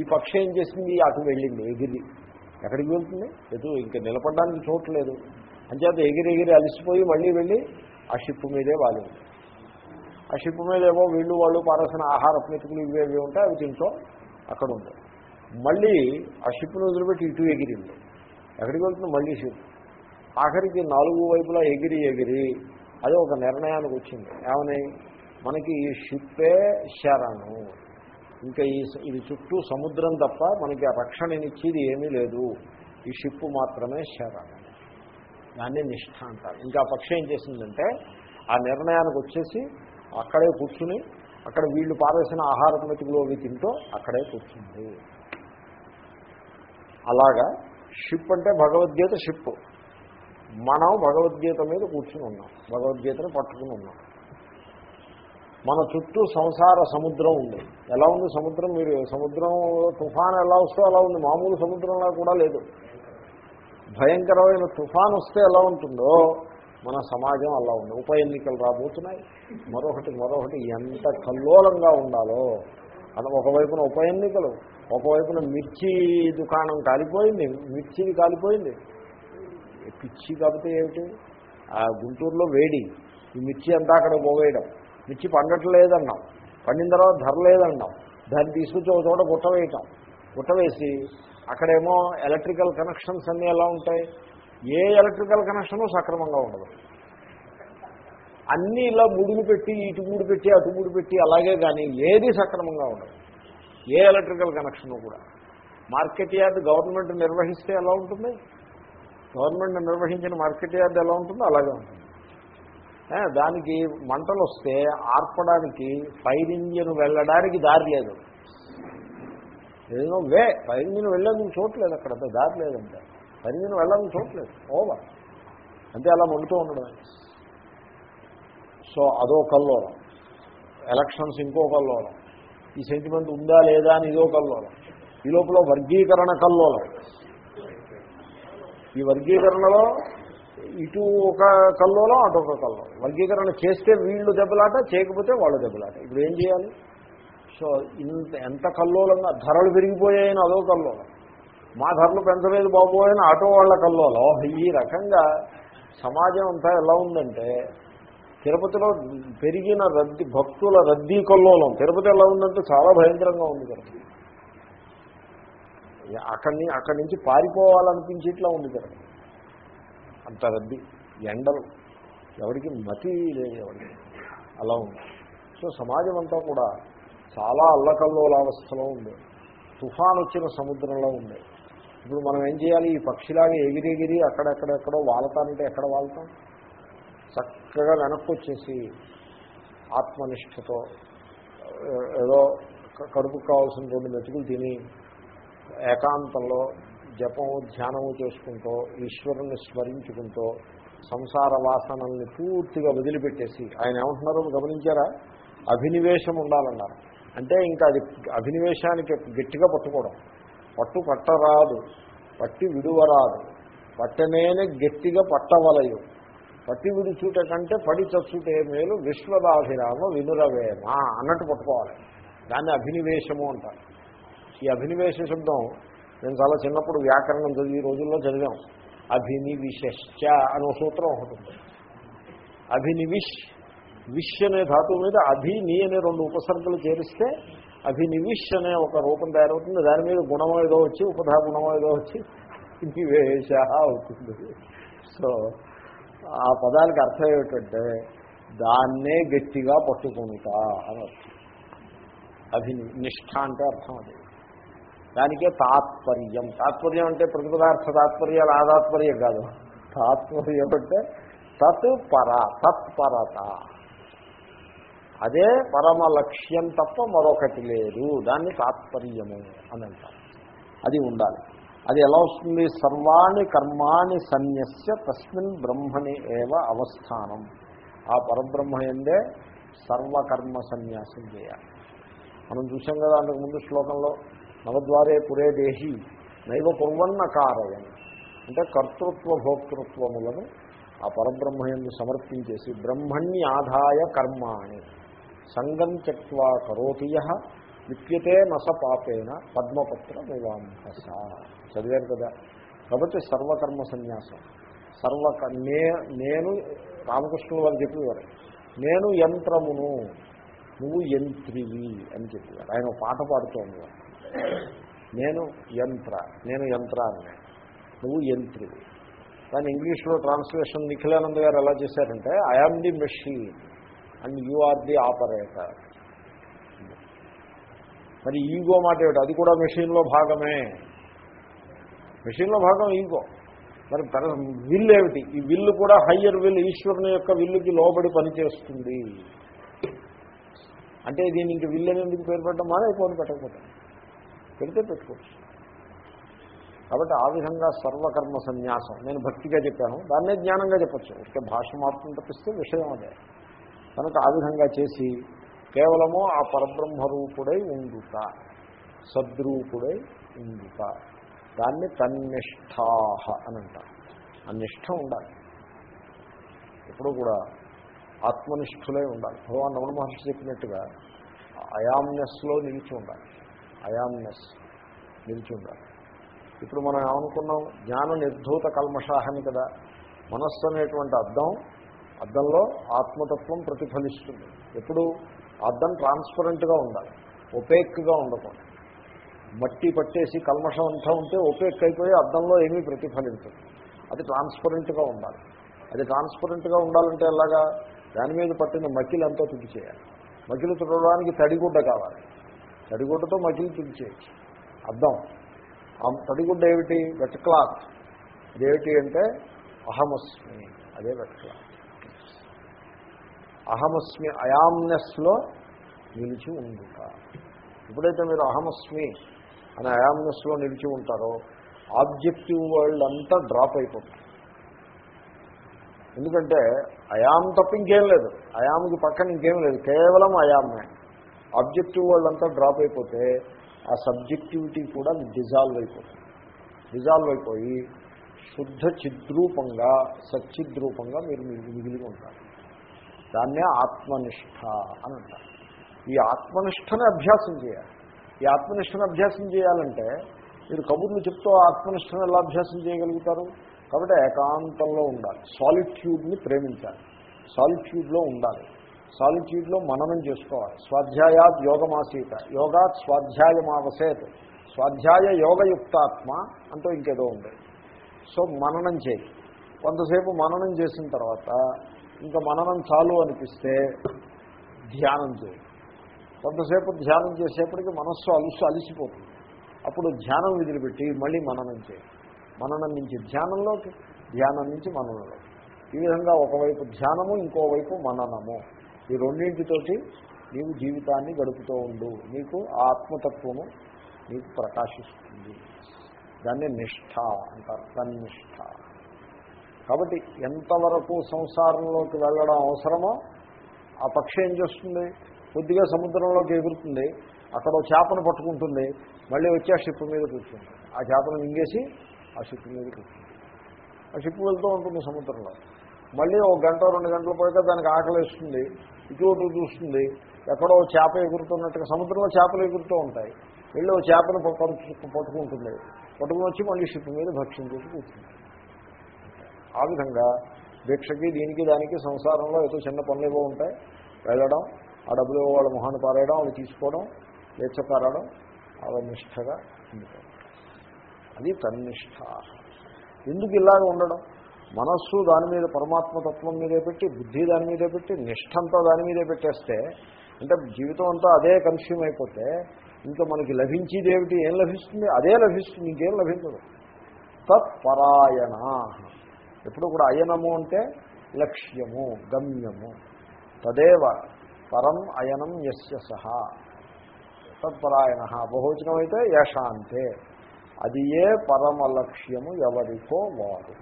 ఈ పక్షి ఏం చేసింది? అటు వెళ్ళింది ఎగిరి. ఎక్కడికి వెళ్తుంది? ఎదు ఇంకా నిలబడడానికి చోట్లేదు అంచేత ఎగిరి ఎగిరి అలసిపోయి మళ్ళీ వెళ్ళి ఆ షిప్ మీదే వాలింది. ఆ షిప్ మీద ఏవో వీళ్ళు వాళ్ళు పారాల్సిన ఆహార మెతుకులు ఇవి ఇవి ఉంటాయి అవి తింటూ అక్కడ ఉంది మళ్ళీ ఆ షిప్ను వదిలిపెట్టి ఇటు ఎగిరింది ఎక్కడికి వెళ్తుంది? మళ్ళీ షిప్. ఆఖరికి నాలుగు వైపులా ఎగిరి ఎగిరి అది ఒక నిర్ణయానికి వచ్చింది. ఏమని? మనకి ఈ షిప్పే శరణు. ఇంకా ఈ ఇది చుట్టూ సముద్రం తప్ప మనకి ఆ రక్షణనిచ్చేది ఏమీ లేదు. ఈ షిప్పు మాత్రమే శరణు. దాన్ని నిష్ఠ అంటారు. ఇంకా ఆ ఏం చేసిందంటే ఆ నిర్ణయానికి వచ్చేసి అక్కడే కూర్చుని అక్కడ వీళ్ళు పారేసిన ఆహార మెతుకులు అవి తింటూ అక్కడే కూర్చుంది. అలాగా షిప్ అంటే భగవద్గీత షిప్. మనం భగవద్గీత మీద కూర్చుని ఉన్నాం. భగవద్గీతను పట్టుకుని ఉన్నాం. మన చుట్టూ సంసార సముద్రం ఉంది. ఎలా ఉంది సముద్రం? మీరు సముద్రం తుఫాన్ ఎలా వస్తే అలా ఉంది. మామూలు సముద్రంలా కూడా లేదు. భయంకరమైన తుఫాన్ వస్తే ఎలా ఉంటుందో మన సమాజం అలా ఉంది. ఉప ఎన్నికలు రాబోతున్నాయి. మరొకటి మరొకటి ఎంత కల్లోలంగా ఉండాలో. అని ఒకవైపున ఉప ఎన్నికలు ఒకవైపున మిర్చి దుకాణం కాలిపోయింది మిర్చిది కాలిపోయింది. పిచ్చి కాకపోతే ఏమిటి? ఆ గుంటూరులో వేడి ఈ మిర్చి అంతా అక్కడ పోవేయడం. మిర్చి పండట్లేదన్నాం. పండిన తర్వాత ధర లేదన్నాం. దాన్ని తీసుకొచ్చి ఒక చోట గుట్టవేయటం. వేయటం వేసి అక్కడేమో ఎలక్ట్రికల్ కనెక్షన్స్ అన్నీ ఎలా ఉంటాయి? ఏ ఎలక్ట్రికల్ కనెక్షను సక్రమంగా ఉండదు. అన్నీ ఇలా ముడుగు పెట్టి ఇటు మూడు పెట్టి అటు మూడు పెట్టి అలాగే కానీ ఏది సక్రమంగా ఉండదు. ఏ ఎలక్ట్రికల్ కనెక్షన్ కూడా. మార్కెట్ యార్డ్ గవర్నమెంట్ నిర్వహిస్తే ఎలా ఉంటుంది? గవర్నమెంట్ నిర్వహించిన మార్కెట్ యార్డ్ ఎలా ఉంటుందో అలాగే ఉంటుంది. దానికి మంటలు వస్తే ఆర్పడానికి ఫైర్ ఇంజిన్ వెళ్ళడానికి దారి లేదు. ఏదో వే ఫైర్ ఇంజిన్ వెళ్ళేందుకు చూడలేదు అక్కడ దారి లేదంటే. ఫైర్ ఇంజిన్ వెళ్ళాలని చూడలేదు ఓవర్. అంటే అలా మండుతూ ఉండడం సో అదో కల్లోలం. ఎలక్షన్స్ ఇంకో కల్లోలం. ఈ సెంటిమెంట్ ఉందా లేదా అని ఇదో కల్లోలం. ఈ లోపల వర్గీకరణ కల్లోలం. ఈ వర్గీకరణలో ఇటు ఒక కల్లోలం అటు ఒక కల్లోలం. వర్గీకరణ చేస్తే వీళ్ళు దెబ్బలాట చేయకపోతే వాళ్ళు దెబ్బలాట. ఇప్పుడు ఏం చేయాలి? సో ఇంత ఎంత కల్లోలంగా ధరలు పెరిగిపోయాయని అదో కల్లోలం. మా ధరలు పెంచలేదు బాబోయని ఆటో వాళ్ళ కల్లోలం. ఈ రకంగా సమాజం అంతా ఎలా ఉందంటే తిరుపతిలో పెరిగిన రద్దీ భక్తుల రద్దీ కల్లోలం. తిరుపతి ఎలా ఉందంటే చాలా భయంకరంగా ఉంది తిరుపతి అక్కడి అక్కడి నుంచి పారిపోవాలనిపించేట్లా ఉంది తిరుపతి అంత రద్దీ. ఎండలు. ఎవరికి మతి లేదు ఎవరికి. అలా ఉంది. సో సమాజం అంతా కూడా చాలా అల్లకల్లోలావస్థలో ఉంది. తుఫాన్ వచ్చిన సముద్రంలో ఉంది. ఇప్పుడు మనం ఏం చేయాలి? ఈ పక్షిలాగా ఎగిరెగిరి అక్కడెక్కడెక్కడో వాళ్తానంటే ఎక్కడ వాళ్తాం చక్కగా వెనక్కి వచ్చేసి ఆత్మనిష్టతో ఏదో కడుపుకు కావాల్సిన రెండు మెతుకులు తిని ఏకాంతంలో జపము ధ్యానము చేసుకుంటూ ఈశ్వరుణ్ణి స్మరించుకుంటూ సంసార వాసనల్ని పూర్తిగా వదిలిపెట్టేసి ఆయన ఏమంటున్నారో గమనించారా? అభినివేశం ఉండాలన్నారు. అంటే ఇంకా అది అభినివేశానికి గట్టిగా పట్టుకోవడం. పట్టు పట్టరాదు పట్టి విడువరాదు. పట్టనేనే గట్టిగా పట్టవలయు. పట్టి విడుచుట కంటే పడి చచ్చుటే మేలు విశ్వదాభిరామ వినురవేమ అన్నట్టు పట్టుకోవాలి. దాన్ని అభినివేశము అంటారు. ఈ అభినివేశ శబ్దం నేను చాలా చిన్నప్పుడు వ్యాకరణం చదివి రోజుల్లో చదివాం. అభినివిశ్చ అనే సూత్రం ఒకటి ఉంది. అభినివిష్ విష్ అనే ధాతువు మీద అభి నీ అనే రెండు ఉపసర్గలు చేరిస్తే అభినివిష్ అనే ఒక రూపం తయారవుతుంది. దాని మీద గుణం ఏదో వచ్చి ఉపధా గుణం ఏదో వచ్చి నివేశ అవుతుంది. సో ఆ పదానికి అర్థం ఏమిటంటే దాన్నే గట్టిగా పట్టుకుంటా అని అర్థం. అది నిష్ఠ అంటే అర్థం అది. దానికే తాత్పర్యం. తాత్పర్యం అంటే ప్రతిపదార్థ తాత్పర్యాలు ఆ తాత్పర్యం కాదు. తాత్పర్యం అంటే తత్ పర తత్పరత. అదే పరమ లక్ష్యం తప్ప మరొకటి లేదు. దాన్ని తాత్పర్యము అని అంటారు. అది ఉండాలి. అది ఎలా వస్తుంది? సర్వాణి కర్మాణి సన్యస్య తస్మిన్ బ్రహ్మని ఏవ అవస్థానం. ఆ పరబ్రహ్మ ఎందే సర్వకర్మ సన్యాసం చేయాలి. మనం చూసాం కదా అంతకు ముందు శ్లోకంలో నవద్వారే పురే దేహి నైవ కుర్వన్న కారయం అంటే కర్తృత్వ భోక్తృత్వములను ఆ పరబ్రహ్మ ఎందు సమర్పించేసి బ్రహ్మణ్యాధాయ కర్మాణి. సంగం త్యక్వా కరోతియ విద్యతే నస పాపేన పద్మపత్ర మీవాంహస చదివారు కదా. కాబట్టి సర్వకర్మ సన్యాసం. సర్వ నే నేను రామకృష్ణుడు వారు చెప్పేవారు. నేను యంత్రమును నువ్వు యంత్రివి అని చెప్పేవారు. ఆయన పాట పాడుతూ ఉండేవారు. నేను యంత్ర నేను యంత్రాన్ని నువ్వు యంత్రివి. కానీ ఇంగ్లీష్లో ట్రాన్స్లేషన్ నిఖిలానంద్ గారు ఎలా చేశారంటే I am the machine and you are the operator. మరి ఈగో మాట ఏమిటి? అది కూడా మెషిన్లో భాగమే. మెషిన్లో భాగం ఈగో. మరి తన విల్ ఏమిటి? ఈ విల్లు కూడా హయ్యర్ విల్ ఈశ్వరుని యొక్క విల్లుకి లోబడి పనిచేస్తుంది. అంటే దీని ఇంక విల్లు అని ఎందుకు పేరు పెట్టడం? మానేపోని పెట్టకపోతే. పెడితే పెట్టుకోవచ్చు. కాబట్టి ఆ విధంగా సర్వకర్మ సన్యాసం. నేను భక్తిగా చెప్పాను. దాన్నే జ్ఞానంగా చెప్పచ్చు. ఇక భాష మాత్రం తప్పిస్తే విషయం అదే. కనుక ఆ విధంగా చేసి కేవలము ఆ పరబ్రహ్మరూపుడై ఉండుట సద్రూపుడై ఉండుట. దాన్ని తన్నిష్టాహ అని అంటారు ఆ నిష్ఠ ఉండాలి. ఎప్పుడు కూడా ఆత్మనిష్ఠులై ఉండాలి. భగవాన్ రమణ మహర్షి చెప్పినట్టుగా అయామ్నెస్లో నిలిచి ఉండాలి. అయామ్నెస్ నిలిచి ఉండాలి. ఇప్పుడు మనం ఏమనుకున్నాం? జ్ఞాన నిర్ధూత కల్మషాహని కదా. మనస్సు అనేటువంటి అర్థం అర్థంలో ఆత్మతత్వం ప్రతిఫలిస్తుంది. ఎప్పుడు? అద్దం ట్రాన్స్పరెంట్గా ఉండాలి. ఒపేక్గా ఉండకూడదు. మట్టి పట్టేసి కల్మషం అంతా ఉంటే ఒపేక్ అయిపోయి అద్దంలో ఏమీ ప్రతిఫలించదు. అది ట్రాన్స్పరెంట్గా ఉండాలి. అది ట్రాన్స్పరెంట్గా ఉండాలంటే ఎలాగా? దాని మీద పట్టిన మకిలంతా తుడి చేయాలి మకిలు చూడడానికి తడిగుడ్డ కావాలి. తడిగుడ్డతో మకిలి తుడి చేయొచ్చు అద్దం. ఆ తడిగుడ్డ ఏమిటి? Wet cloth. అదేమిటి అంటే అహమస్మి. అదే వెట్ క్లాత్. అహమస్మి అయామ్నెస్లో నిలిచి ఉండుట. ఎప్పుడైతే మీరు అహమస్మి అనే అయామ్నెస్లో నిలిచి ఉంటారో ఆబ్జెక్టివ్ వరల్డ్ అంతా డ్రాప్ అయిపోతుంది. ఎందుకంటే అయాం తప్ప ఇంకేం లేదు. అయాంకి పక్కన ఇంకేం లేదు. కేవలం అయామే. ఆబ్జెక్టివ్ వరల్డ్ అంతా డ్రాప్ అయిపోతే ఆ సబ్జెక్టివిటీ కూడా డిజాల్వ్ అయిపోతుంది. డిజాల్వ్ అయిపోయి శుద్ధ చిద్రూపంగా సచ్చిద్రూపంగా మీరు మిగిలి ఉంటారు. దాన్నే ఆత్మనిష్ట అని అంటారు. ఈ ఆత్మనిష్టని అభ్యాసం చేయాలి. ఈ ఆత్మనిష్టను అభ్యాసం చేయాలంటే మీరు కబుర్లు చెప్తూ ఆత్మనిష్టను ఎలా అభ్యాసం చేయగలుగుతారు? కాబట్టి ఏకాంతంలో ఉండాలి. సాలిట్యూడ్ని ప్రేమించాలి. సాలిట్యూడ్లో ఉండాలి. సాలిట్యూడ్లో మననం చేసుకోవాలి. స్వాధ్యాయాత్ యోగమాసీత. యోగాత్ స్వాధ్యాయమావసేత్. స్వాధ్యాయ యోగయుక్తాత్మ అంటూ ఇంకేదో ఉంది. సో మననం చేయి. కొంతసేపు మననం చేసిన తర్వాత ఇంకా మననం చాలు అనిపిస్తే ధ్యానం చేయండి. కొంతసేపు ధ్యానం చేసేప్పటికి మనస్సు అలుసు అలిసిపోతుంది. అప్పుడు ధ్యానం విదిలిపెట్టి మళ్ళీ మననం చేయి మననం నుంచి ధ్యానంలోకి ధ్యానం నుంచి మననంలోకి. ఈ విధంగా ఒకవైపు ధ్యానము ఇంకోవైపు మననము. ఈ రెండింటితోటి నీవు జీవితాన్ని గడుపుతూ ఉండు. నీకు ఆ ఆత్మతత్వము నీకు ప్రకాశిస్తుంది. దాన్ని నిష్ఠ అంటారు. తన్నిష్ట కాబట్టి ఎంతవరకు సంసారంలోకి వెళ్ళడం అవసరమో ఆ పక్షి ఏం చేస్తుంది? కొద్దిగా సముద్రంలోకి ఎగురుతుంది. అక్కడ చేపను పట్టుకుంటుంది. మళ్ళీ వచ్చి ఆ షిప్ మీద కూర్చుంటుంది. ఆ చేపను మింగేసి ఆ షిప్ మీద కూర్చుంటుంది. ఆ షిప్ వెళ్తూ ఉంటుంది సముద్రంలో. మళ్ళీ ఒక గంట రెండు గంటలు పడితే దానికి ఆకలి వేస్తుంది ఇటు చూస్తుంది. ఎక్కడో చేప ఎగురుతున్నట్టుగా సముద్రంలో చేపలు ఎగురుతూ ఉంటాయి. వెళ్ళి ఓ చేపను పట్టుకుంటుంది. పట్టుకుని వచ్చి మళ్ళీ షిప్ మీద భక్ష్యం చేసి కూర్చుంటుంది. ఆ విధంగా భిక్షకి దీనికి దానికి సంసారంలో ఏదో చిన్న పనులు ఏవో ఉంటాయి. వెళ్ళడం ఆ డబ్బులు వాళ్ళ మొహాన్ని పారేయడం అవి తీసుకోవడం లేచపారడం అవి నిష్ఠగా ఉండిపోవడం అది తన్నిష్ట. ఎందుకు ఇలాగ ఉండడం? మనస్సు దాని మీద పరమాత్మతత్వం మీదే పెట్టి బుద్ధి దాని మీదే పెట్టి నిష్ఠంతా దాని మీదే పెట్టేస్తే అంటే జీవితం అంతా అదే కన్స్యూమ్ అయిపోతే ఇంకా మనకి లభించేది ఏమిటి ఏం లభిస్తుంది? అదే లభిస్తుంది ఇంకేం లభించదు. తత్పరాయణ. ఎప్పుడు కూడా అయనము అంటే లక్ష్యము గమ్యము. తదేవ పరం అయనం యస్య సహా. తత్పరాయణ. బహువచనం అయితే యశాంతే. అది ఏ పరమ లక్ష్యము ఎవరికో వారు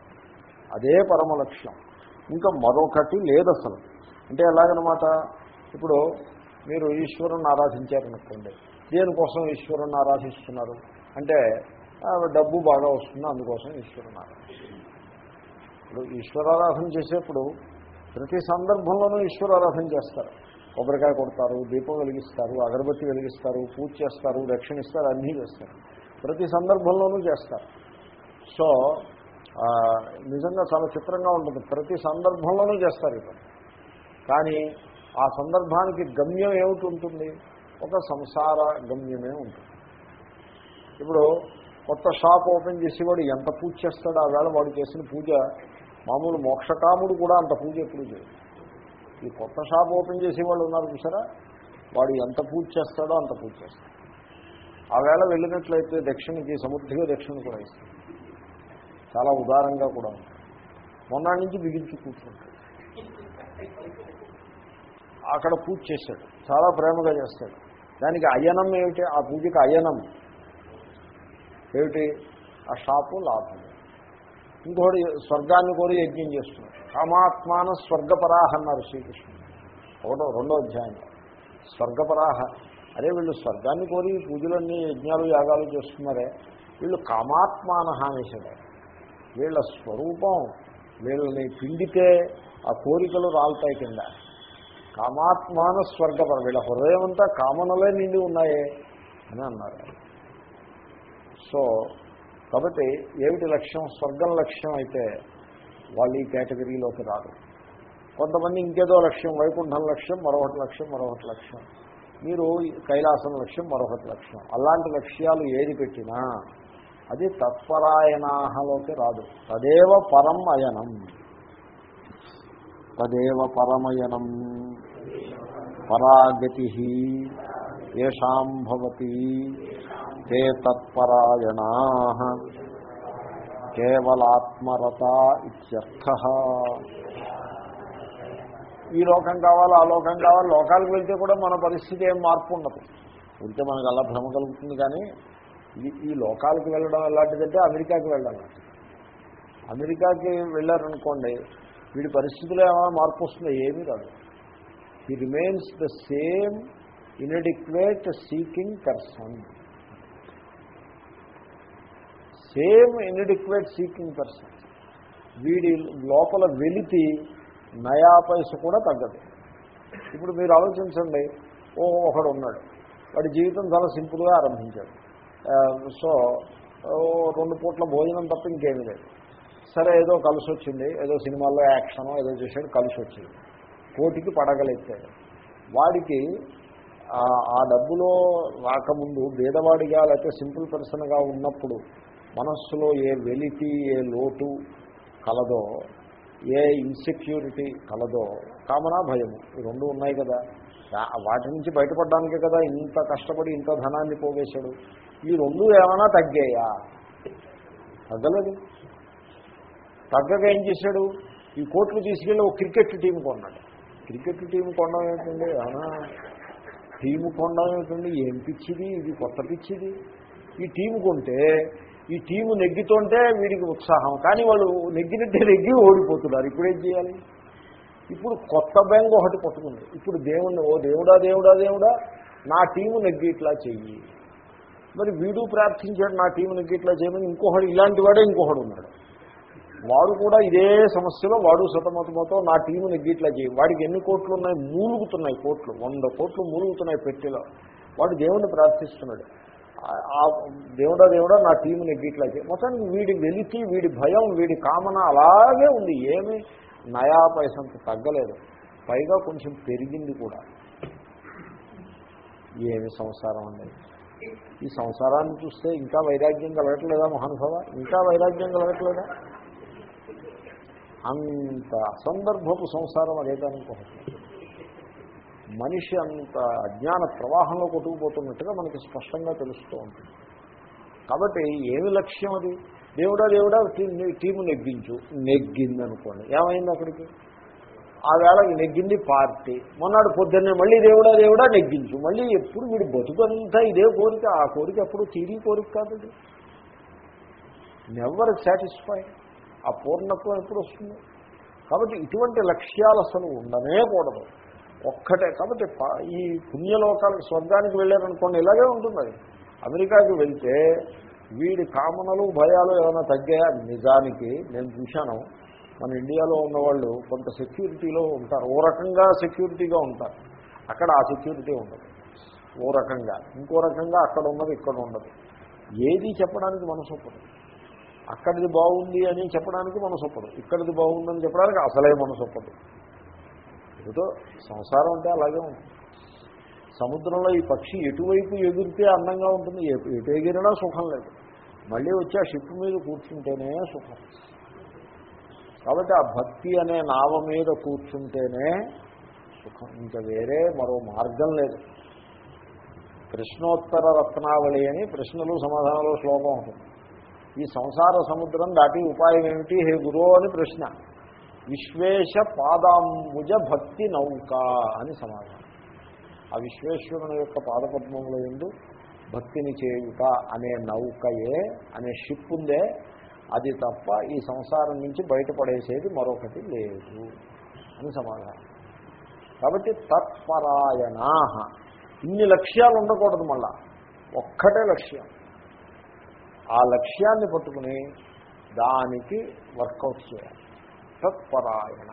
అదే పరమ లక్ష్యం ఇంకా మరొకటి లేదు అసలు అంటే ఎలాగనమాట? ఇప్పుడు మీరు ఈశ్వరుని ఆరాధించారనుకోండి. దేనికోసం ఈశ్వరుని ఆరాధిస్తున్నారు? అంటే డబ్బు బాగా వస్తుంది? అందుకోసం ఈశ్వరుని ఆరాధిస్తున్నారు. ఇప్పుడు ఈశ్వరారాధన చేసేప్పుడు ప్రతి సందర్భంలోనూ ఈశ్వరారాధన చేస్తారు. కొబ్బరికాయ కొడతారు దీపం వెలిగిస్తారు అగరబత్తి వెలిగిస్తారు పూజ చేస్తారు దక్షిణ ఇస్తారు అన్నీ చేస్తారు. ప్రతి సందర్భంలోనూ చేస్తారు. సో నిజంగా చాలా చిత్రంగా ఉంటుంది. ప్రతి సందర్భంలోనూ చేస్తారు ఇప్పుడు కానీ ఆ సందర్భానికి గమ్యం ఏమిటి ఉంటుంది? ఒక సంసార గమ్యమే ఉంటుంది. ఇప్పుడు కొత్త షాప్ ఓపెన్ చేసి వాడు ఎంత పూజ చేస్తాడో ఆ వేళ వాడు చేసిన పూజ మామూలు మోక్షకాముడు కూడా అంత పూజ ఎప్పుడు చేయడు. ఈ కొత్త షాప్ ఓపెన్ చేసేవాళ్ళు ఉన్నారు చూసారా? వాడు ఎంత పూజ చేస్తాడో అంత పూజ చేస్తాడు. ఆ వేళ వెళ్ళినట్లయితే దక్షిణకి సమృద్ధిగా దక్షిణ కూడా ఇస్తుంది చాలా ఉదారంగా కూడా ఉంటాడు. మొన్నటి నుంచి బిగించి కూర్చుంటాడు. అక్కడ పూజ చేశాడు చాలా ప్రేమగా చేస్తాడు. దానికి అయనం ఏమిటి? ఆ పూజకి అయనం. ఏమిటి? ఆ షాపు లాభం. ఇంకోటి స్వర్గాన్ని కోరి యజ్ఞం చేస్తున్నాడు. కామాత్మాన స్వర్గపరాహ అన్నారు శ్రీకృష్ణుడు. ఒకటో రెండో అధ్యాయం. స్వర్గపరాహ. అరే వీళ్ళు స్వర్గాన్ని కోరి పూజలన్నీ యజ్ఞాలు యాగాలు చేస్తున్నారే. వీళ్ళు కామాత్మాన అనేసాడు వీళ్ళ స్వరూపం వీళ్ళని పిండితే ఆ కోరికలు రాలుతాయి కింద. కామాత్మాన స్వర్గపర వీళ్ళ హృదయం అంతా కామనలే నిండి ఉన్నాయే అని అన్నారు. సో కాబట్టి ఏమిటి లక్ష్యం? స్వర్గం లక్ష్యం అయితే వాళ్ళు ఈ కేటగిరీలోకి రాదు కొంతమంది ఇంకేదో లక్ష్యం వైకుంఠం లక్ష్యం మరొకటి లక్ష్యం మరొకటి లక్ష్యం. మీరు కైలాసం లక్ష్యం మరొకటి లక్ష్యం. అలాంటి లక్ష్యాలు ఏది పెట్టినా అది తత్పరాయణాహలోకి రాదు. తదేవ పరం అయనం తదేవ పరమయనం. పరాగతి ఏషాం భవతి. తే తత్పరాయణా కేవలాత్మరత ఇత్యర్థ ఈ లోకం కావాలి ఆ లోకం కావాలి లోకాలకు వెళ్తే కూడా మన పరిస్థితి ఏం మార్పు ఉండదు. వెళ్తే మనకు అలా భ్రమ కలుగుతుంది కానీ ఈ ఈ లోకాలకు వెళ్ళడం ఎలాంటిదంటే అమెరికాకి వెళ్ళడం అమెరికాకి వెళ్ళారనుకోండి వీడి పరిస్థితిలో ఏమైనా మార్పు వస్తుందో ఏమీ కాదు he remains the same inadequate seeking person same inadequate seeking person. వీడి లోపల వెలితి నయా పైస కూడా తగ్గదు. ఇప్పుడు మీరు ఆలోచించండి ఓ ఒకడు ఉన్నాడు వాడి జీవితం చాలా సింపుల్గా ఆరంభించాడు. సో రెండు పూట్ల భోజనం తప్ప ఇంకేమీ లేదు. సరే ఏదో కలిసి వచ్చింది ఏదో సినిమాల్లో యాక్షన్ ఏదో చేశాడు కలిసి వచ్చింది కోటికి పడగలెత్తాడు. వాడికి ఆ- ఆ డబ్బులో రాకముందు భేదవాడిగా లేకపోతే సింపుల్ పర్సన్గా ఉన్నప్పుడు మనస్సులో ఏ వెలితి ఏ లోటు కలదో ఏ ఇన్సెక్యూరిటీ కలదో కామనా భయము. ఈ రెండు ఉన్నాయి కదా. వాటి నుంచి బయటపడడానికే కదా ఇంత కష్టపడి ఇంత ధనాన్ని పోగేశాడు. ఈ రెండు ఏమైనా తగ్గాయా? తగ్గలేదు. తగ్గక ఏం చేశాడు? ఈ కోట్లు తీసుకెళ్ళి ఒక క్రికెట్ టీం కొన్నాడు. క్రికెట్ టీం కొండం ఏమిటండి అవునా టీము కొండం ఏమిటండి ఏం పిచ్చిది? ఇది కొత్త పిచ్చిది. ఈ టీము కొంటే ఈ టీము నెగ్గితుంటే వీడికి ఉత్సాహం. కానీ వాళ్ళు నెగ్గినట్టే నెగ్గి ఓడిపోతున్నారు. ఇప్పుడు ఏం చేయాలి? ఇప్పుడు కొత్త బెంగ ఒకటి పట్టుకుంది ఇప్పుడు దేవుణ్ణి ఓ దేవుడా దేవుడా దేవుడా నా టీము నెగ్గి ఇట్లా చెయ్యి. మరి వీడు ప్రార్థించాడు నా టీము నెగ్గిట్లా చేయమని ఇంకొకడు ఇలాంటి వాడే ఇంకొకడు ఉన్నాడు. వాడు కూడా ఇదే సమస్యలో వాడు సతమతమతో నా టీము నెగ్గిట్లా చేయి వాడికి ఎన్ని కోట్లు ఉన్నాయి? మూలుగుతున్నాయి కోట్లు. వంద కోట్లు మూలుగుతున్నాయి పెట్టెలో. వాడు దేవుణ్ణి ప్రార్థిస్తున్నాడు. దేవుడా దేవుడా నా టీము నెగ్గిట్లా చేయి మొత్తానికి వీడి వెలికి వీడి భయం వీడి కామన అలాగే ఉంది. ఏమి నయా పైసంత తగ్గలేదు. పైగా కొంచెం పెరిగింది కూడా. ఏమి సంసారం అనేది ఈ సంసారాన్ని చూస్తే ఇంకా వైరాగ్యం కలగట్లేదా మహానుభవ? ఇంకా వైరాగ్యం కలగట్లేదా? అంత అసందర్భపు సంసారం అదేదానుకోవచ్చు మనిషి అంత అజ్ఞాన ప్రవాహంలో కొట్టుకుపోతున్నట్టుగా మనకి స్పష్టంగా తెలుస్తూ ఉంటుంది. కాబట్టి ఏమి లక్ష్యం అది? దేవుడా దేవుడా టీము నెగ్గించు. నెగ్గింది అనుకోండి ఏమైంది అక్కడికి? ఆ వేళ నెగ్గింది పార్టీ. మొన్నటి పొద్దున్నే మళ్ళీ దేవుడా దేవుడా నెగ్గించు. మళ్ళీ ఎప్పుడు వీడు బతుకంతా ఇదే కోరిక. ఆ కోరిక ఎప్పుడు తీరి కోరిక కాదు నెవర్ సాటిస్ఫై ఆ పూర్ణత్వం ఎప్పుడు వస్తుంది? కాబట్టి ఇటువంటి లక్ష్యాలు అసలు ఉండనే కూడదు. ఒక్కటే. కాబట్టి ప- ఈ పుణ్యలోకాలకు స్వర్గానికి వెళ్ళారనుకోండి ఇలాగే ఉంటుంది అది. అమెరికాకి వెళ్తే వీడి కామనలు భయాలు ఏమైనా తగ్గాయా? నిజానికి నేను చూశాను. మన ఇండియాలో ఉన్నవాళ్ళు కొంత సెక్యూరిటీలో ఉంటారు. ఓ రకంగా సెక్యూరిటీగా ఉంటారు. అక్కడ ఆ సెక్యూరిటీ ఉండదు. ఓ రకంగా. ఇంకో రకంగా అక్కడ ఉన్నది ఇక్కడ ఉండదు ఏది చెప్పడానికి మనసు ఒప్పదు. అక్కడిది బాగుంది అని చెప్పడానికి మనసు ఒప్పదు. ఇక్కడిది బాగుందని చెప్పడానికి అసలే మనసు ఒప్పదు. ఏదో సంసారం అంటే అలాగే ఉంటుంది. సముద్రంలో ఈ పక్షి ఎటువైపు ఎగిరితే అందంగా ఉంటుంది. ఎటు ఎటు ఎగిరినా సుఖం లేదు. మళ్ళీ వచ్చి ఆ షిప్ మీద కూర్చుంటేనే సుఖం. కాబట్టి ఆ భక్తి అనే నావ మీద కూర్చుంటేనే సుఖం. ఇంకా వేరే మరో మార్గం లేదు. ప్రశ్నోత్తర రత్నావళి అని ప్రశ్నలు సమాధానాలు శ్లోకం ఉంటుంది. ఈ సంసార సముద్రం దాటి ఉపాయం ఏమిటి? హే గురువు అని ప్రశ్న. విశ్వేశ పాదాంబుజ భక్తి నౌక అని సమాధానం. ఆ విశ్వేశ్వరుని యొక్క పాదపద్మంలో ఎందు భక్తిని చేయుట అనే నౌకయే అనే షిప్ ఉందే అది తప్ప ఈ సంసారం నుంచి బయటపడేసేది మరొకటి లేదు అని సమాధానం. కాబట్టి తత్పరాయణా ఇన్ని లక్ష్యాలు ఉండకూడదు మళ్ళా. ఒక్కటే లక్ష్యం. ఆ లక్ష్యాన్ని పట్టుకుని దానికి వర్కౌట్ చేయాలి. తత్పరాయణ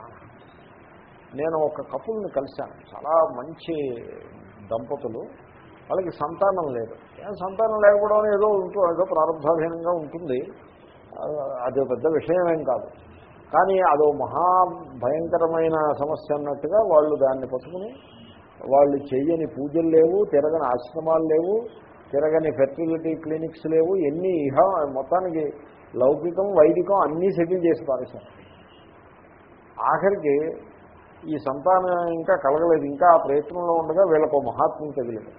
నేను ఒక కపుల్ని కలిశాను. చాలా మంచి దంపతులు. వాళ్ళకి సంతానం లేదు. ఏం సంతానం లేకపోవడం ఏదో ఉంటుంది ఏదో ప్రారంభాధీనంగా ఉంటుంది. అది పెద్ద విషయమేం కాదు. కానీ అదో మహా భయంకరమైన సమస్య అన్నట్టుగా వాళ్ళు దాన్ని పట్టుకుని వాళ్ళు చేయని పూజలు లేవు తిరగని ఆశ్రమాలు లేవు తిరగని ఫెర్టిలిటీ క్లినిక్స్ లేవు ఎన్ని ఇహ మొత్తానికి లౌకికం వైదికం అన్నీ సెటిల్ చేసి పారేశారు. ఆఖరికి ఈ సంతానం ఇంకా కలగలేదు. ఇంకా ఆ ప్రయత్నంలో ఉండగా వీళ్ళకు మహాత్ములు తగిలింది.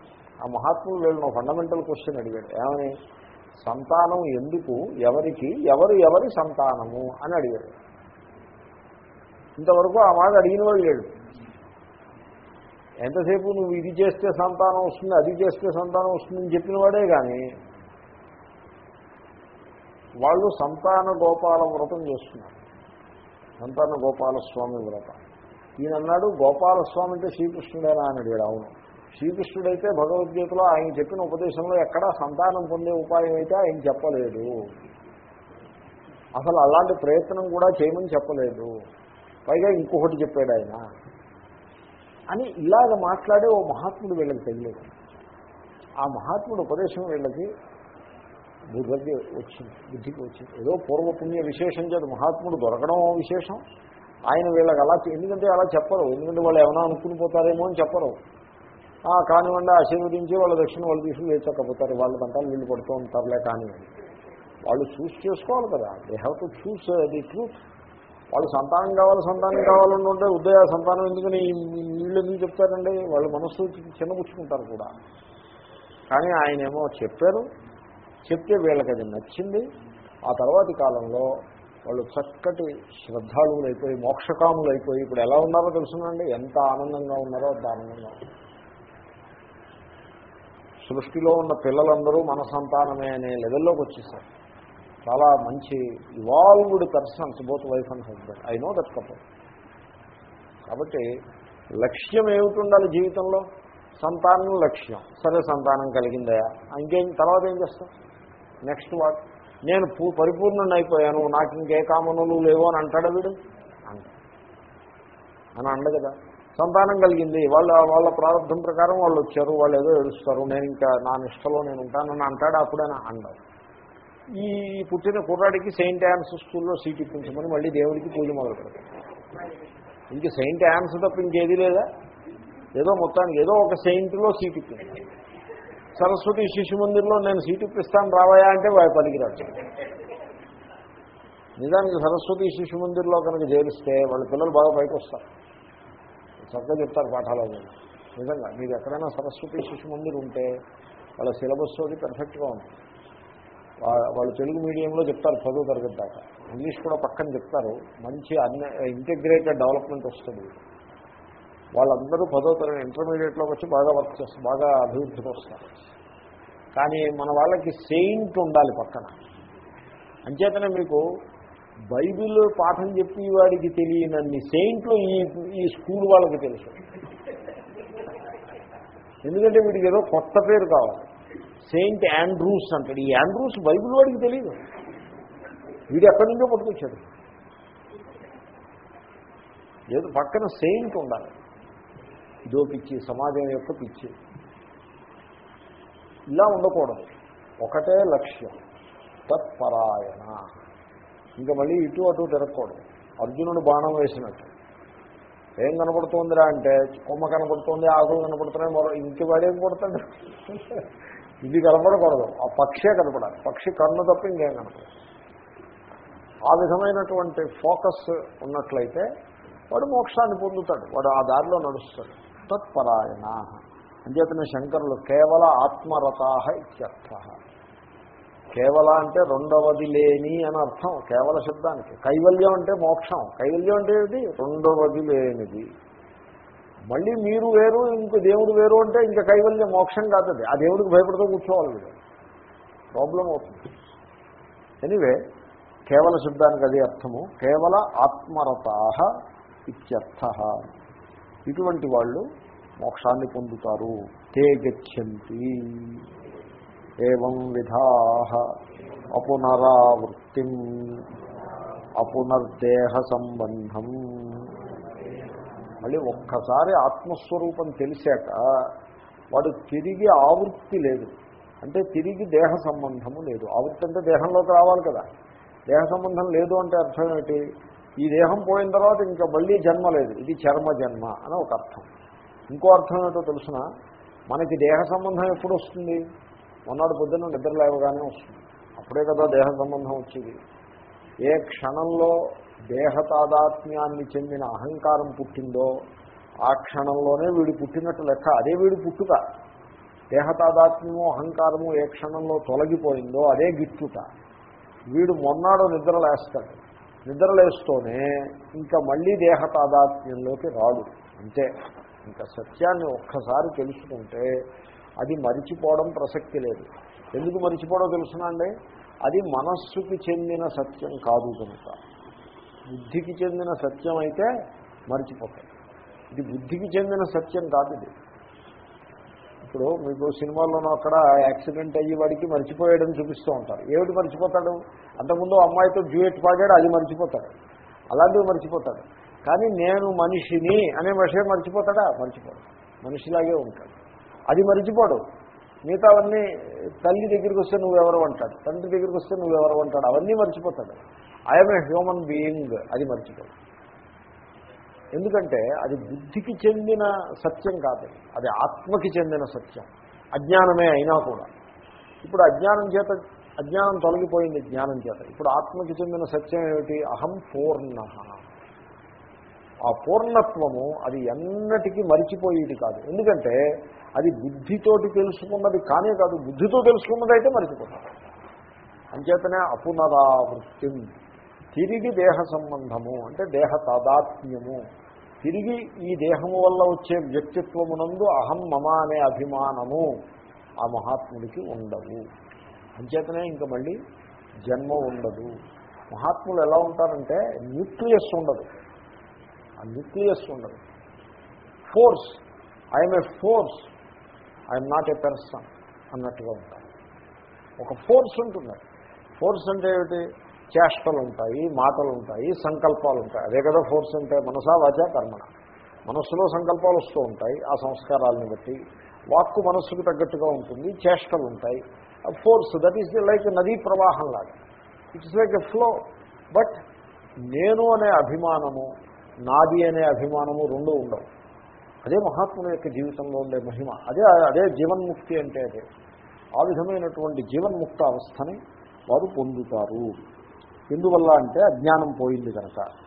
ఆ మహాత్ములు వీళ్ళను ఫండమెంటల్ క్వశ్చన్ అడిగాడు. ఏమని? సంతానం ఎందుకు? ఎవరికి? ఎవరు ఎవరి సంతానము? అని అడిగాడు. ఇంతవరకు ఆ మాట అడిగిన వాడు లేడు. ఎంతసేపు నువ్వు ఇది చేస్తే సంతానం వస్తుంది అది చేస్తే సంతానం వస్తుందని చెప్పిన వాడే కానీ వాళ్ళు సంతాన గోపాల వ్రతం చేస్తున్నారు. సంతాన గోపాలస్వామి వ్రత. ఈయన అన్నాడు గోపాలస్వామి అంటే శ్రీకృష్ణుడేనా? అని అడిగాడు. అవును. శ్రీకృష్ణుడైతే భగవద్గీతలో ఆయన చెప్పిన ఉపదేశంలో ఎక్కడా సంతానం పొందే ఉపాయం అయితే ఆయన చెప్పలేదు. అసలు అలాంటి ప్రయత్నం కూడా చేయమని చెప్పలేదు. పైగా ఇంకొకటి చెప్పాడు ఆయన. అని ఇలాగ మాట్లాడే ఓ మహాత్ముడు వీళ్ళకి తెలియదు. ఆ మహాత్ముడు ఉపదేశం వీళ్ళకి బుద్ధికి వచ్చింది బుద్ధికి వచ్చింది. ఏదో పూర్వపుణ్య విశేషం చేత మహాత్ముడు దొరకడం విశేషం. ఆయన వీళ్ళకి అలా ఎందుకంటే అలా చెప్పరు. ఎందుకంటే వాళ్ళు ఏమైనా అనుకుని పోతారేమో అని చెప్పరు. కానివ్వండి ఆశీర్వదించి వాళ్ళ దక్షిణ వాళ్ళు తీసుకుని లేచకపోతారు. వాళ్ళ దంటాలు వీళ్ళు పడుతూ ఉంటారులే కానివ్వండి. వాళ్ళు చూస్ చేసుకోవాలి కదా. They have to choose the truth వాళ్ళు సంతానం కావాలి సంతానం కావాలని ఉంటే ఉదయ సంతానం ఎందుకని వీళ్ళు ఎందుకు చెప్తారండి? వాళ్ళు మనస్సు చిన్నపుచ్చుకుంటారు కూడా. కానీ ఆయన ఏమో చెప్పారు. చెప్తే వీళ్ళకి అది నచ్చింది. ఆ తర్వాతి కాలంలో వాళ్ళు చక్కటి శ్రద్ధాళువులు అయిపోయి మోక్షకాములు అయిపోయి ఇప్పుడు ఎలా ఉన్నారో తెలుసునండి. ఎంత ఆనందంగా ఉన్నారో అంత ఆనందంగా సృష్టిలో ఉన్న పిల్లలందరూ మన సంతానమే అనే లెవెల్లోకి వచ్చేసారు. చాలా మంచి evolved persons both wife and husband. I know that couple. కాబట్టి లక్ష్యం ఏమిటి జీవితంలో? సంతానం లక్ష్యం. సరే సంతానం కలిగిందా? ఇంకేం తర్వాత ఏం చేస్తాం? Next what? నేను పూ పరిపూర్ణుని అయిపోయాను నాకు ఇంకే కామనులు లేవో అని అంటాడు వీడు? అంట. అని అండ కదా. సంతానం కలిగింది. వాళ్ళ వాళ్ళ ప్రారంభం ప్రకారం వాళ్ళు వచ్చారు వాళ్ళు ఏదో ఏడుస్తారు నేను ఇంకా నా నిష్టలో నేను ఉంటానని అంటాడు అప్పుడైనా అండవు ఈ పుట్టిన కుర్రాడికి సెయింట్ యాన్స్ స్కూల్లో సీట్ ఇప్పించమని మళ్ళీ దేవుడికి పూజ మొదలు పెడతాడు ఇంక సెయింట్ యాన్స్ తప్ప ఇంకేది లేదా? ఏదో మొత్తానికి ఏదో ఒక సెయింట్లో సీట్ ఇప్పింది సరస్వతి శిశు మందిర్లో నేను సీటు ఇప్పిస్తాను రావాయా అంటే వాడు పలికిరాడు నిజానికి సరస్వతి శిశు మందిర్లో కనుక చేరిస్తే వాళ్ళ పిల్లలు బాగా పైకి వస్తారు చక్కగా చెప్తారు పాఠాలు నిజంగా మీరు ఎక్కడైనా సరస్వతి శిశు మందిర్ ఉంటే వాళ్ళ సిలబస్ అది పర్ఫెక్ట్గా ఉంటుంది. వాళ్ళు తెలుగు మీడియంలో చెప్తారు చదువు తరగతి దాకా. ఇంగ్లీష్ కూడా పక్కన చెప్తారు. మంచి అన్ని ఇంటిగ్రేటెడ్ డెవలప్మెంట్ వస్తుంది. వాళ్ళందరూ పదో తరగతి ఇంటర్మీడియట్లోకి వచ్చి బాగా వర్క్ చేస్తారు బాగా అభివృద్ధికి వస్తారు. కానీ మన వాళ్ళకి సెయింట్ ఉండాలి పక్కన. అంచేతనే మీకు బైబిల్ పాఠం చెప్పి వాడికి తెలియనన్ని సెయింట్లు ఈ ఈ స్కూల్ వాళ్ళకి తెలుసు. ఎందుకంటే వీడికి ఏదో కొత్త పేరు కావాలి. సెయింట్ ఆండ్రూస్ అంటాడు. ఈ ఆండ్రూస్ బైబిల్ వాడికి తెలియదు. వీడు ఎక్కడి నుంచో పట్టుకొచ్చాడు. ఏదో పక్కన సెయింట్ ఉండాలి. ఇదో పిచ్చి సమాజం యొక్క పిచ్చి. ఇలా ఉండకూడదు. ఒకటే లక్ష్యం తత్పరాయణ. ఇంకా మళ్ళీ ఇటు అటు తిరగకూడదు. అర్జునుడు బాణం వేసినట్టు. ఏం కనపడుతుందిరా అంటే కొమ్మ కనపడుతుంది ఆకులు కనపడుతున్నాయి మరో ఇంటి వాడేం కొడతాడు ఇది కనపడకూడదు. ఆ పక్షే కనపడాలి. పక్షి కన్ను తప్ప ఇంకేం కనపడదు. ఆ విధమైనటువంటి ఫోకస్ ఉన్నట్లయితే వాడు మోక్షాన్ని పొందుతాడు. వాడు ఆ దారిలో నడుస్తాడు. తత్పరాయణ. అంచేతనే శంకరులు కేవల ఆత్మరతా ఇత్యర్థ. కేవల అంటే రెండవది లేని అని అర్థం కేవల శబ్దానికి. కైవల్యం అంటే మోక్షం. కైవల్యం అంటే ఏమిటి? రెండవది లేనిది. మళ్ళీ మీరు వేరు ఇంకో దేవుడు వేరు అంటే ఇంకా కైవల్యం మోక్షం కాదు అది ఆ దేవుడికి భయపడుతూ కూర్చోవాలి ప్రాబ్లం అవుతుంది. ఎనివే కేవల శబ్దానికి అది అర్థము. కేవల ఆత్మరతా ఇత్యర్థ. ఇటువంటి వాళ్ళు మోక్షాన్ని పొందుతారు. తే గచ్చంతి. ఏం విధా అపునరావృత్తి అపునర్దేహ సంబంధం. మళ్ళీ ఒక్కసారి ఆత్మస్వరూపం తెలిసాక వాడు తిరిగి ఆవృత్తి లేదు. అంటే తిరిగి దేహ సంబంధము లేదు. ఆవృత్తి అంటే దేహంలోకి రావాలి కదా. దేహ సంబంధం లేదు అంటే అర్థం ఏమిటి? ఈ దేహం పోయిన తర్వాత ఇంకా మళ్ళీ జన్మ లేదు. ఇది చర్మ జన్మ అని ఒక అర్థం. ఇంకో అర్థం ఏంటో తెలుసిన? మనకి దేహ సంబంధం ఎప్పుడు వస్తుంది? మొన్నటి పొద్దున్న నిద్ర లేవగానే వస్తుంది. అప్పుడే కదా దేహ సంబంధం వచ్చేది. ఏ క్షణంలో దేహ తాదాత్మ్యాన్ని చెందిన అహంకారం పుట్టిందో ఆ క్షణంలోనే వీడు పుట్టినట్టు లెక్క. అదే వీడు పుట్టుక. దేహ తాదాత్మ్యము అహంకారము ఏ క్షణంలో తొలగిపోయిందో అదే గిట్టుట. వీడు మొన్నాడు నిద్రలేస్తాడు నిద్రలేస్తూనే ఇంకా మళ్ళీ దేహ తాదాత్మ్యంలోకి రాదు అంతే. ఇంకా సత్యాన్ని ఒక్కసారి తెలుసుకుంటే అది మరిచిపోవడం ప్రసక్తి లేదు. ఎందుకు మరిచిపోవడం తెలుసునండి అది మనస్సుకి చెందిన సత్యం కాదు కనుక. బుద్ధికి చెందిన సత్యం అయితే మరిచిపోతాయి ఇది బుద్ధికి చెందిన సత్యం కాదు ఇది. ఇప్పుడు మీకు సినిమాల్లోనూ అక్కడ యాక్సిడెంట్ అయ్యి వాడికి మర్చిపోయాడని చూపిస్తూ ఉంటారు. ఏమిటి మర్చిపోతాడు? అంతకుముందు అమ్మాయితో డ్యూయట్ పాడాడు అది మర్చిపోతాడు. అలాంటివి మర్చిపోతాడు. కానీ నేను మనిషిని అనే విషయం మర్చిపోతాడా? మర్చిపోడు. మనిషిలాగే ఉంటాడు. అది మర్చిపోడు. మిగతావన్నీ తల్లి దగ్గరికి వస్తే నువ్వెవరు అంటాడు? తండ్రి దగ్గరికి వస్తే నువ్వెవరు అంటాడు? అవన్నీ మర్చిపోతాడు. ఐఎమ్ ఏ హ్యూమన్ బీయింగ్ అది మర్చిపోడు. ఎందుకంటే అది బుద్ధికి చెందిన సత్యం కాదు. అది ఆత్మకి చెందిన సత్యం. అజ్ఞానమే అయినా కూడా. ఇప్పుడు అజ్ఞానం చేత అజ్ఞానం తొలగిపోయింది జ్ఞానం చేత. ఇప్పుడు ఆత్మకి చెందిన సత్యం ఏమిటి? అహం పూర్ణ. ఆ పూర్ణత్వము అది ఎన్నటికీ మరిచిపోయేది కాదు. ఎందుకంటే అది బుద్ధితోటి తెలుసుకున్నది కానే కాదు బుద్ధితో తెలుసుకున్నది అయితే మరిచిపోతాం. అంచేతనే అపునరావృత్తి. తిరిగి దేహ సంబంధము అంటే దేహ తాదాత్మ్యము. తిరిగి ఈ దేహము వల్ల వచ్చే వ్యక్తిత్వమునందు అహం మమ అనే అభిమానము ఆ మహాత్ముడికి ఉండవు. అంచేతనే ఇంకా మళ్ళీ జన్మ ఉండదు. మహాత్ములు ఎలా ఉంటారంటే న్యూక్లియస్ ఉండదు. ఆ న్యూక్లియస్ ఉండదు. Force. I'm a force. I'm not a person అన్నట్టుగా ఉంటారు. ఒక ఫోర్స్ ఉంటుంది. ఫోర్స్ అంటే ఏమిటి? చేష్టలు ఉంటాయి మాటలు ఉంటాయి సంకల్పాలు ఉంటాయి. అదే కదా ఫోర్స్ అంటే మనసా వాచ కర్మణ. మనస్సులో సంకల్పాలు వస్తూ ఉంటాయి ఆ సంస్కారాలను బట్టి. వాక్కు మనస్సుకు తగ్గట్టుగా ఉంటుంది చేష్టలు ఉంటాయి. ఫోర్స్ దట్ ఈస్ లైక్ నదీ ప్రవాహం లాగా. It's like a flow but నేను అనే అభిమానము నాది అనే అభిమానము రెండు ఉండవు. అదే మహాత్ముల యొక్క జీవితంలో ఉండే మహిమ. అదే అదే జీవన్ముక్తి అంటే అదే. ఆ విధమైనటువంటి జీవన్ముక్త అవస్థని వారు పొందుతారు. ఎందువల్ల అంటే అజ్ఞానం పోయింది కనుక.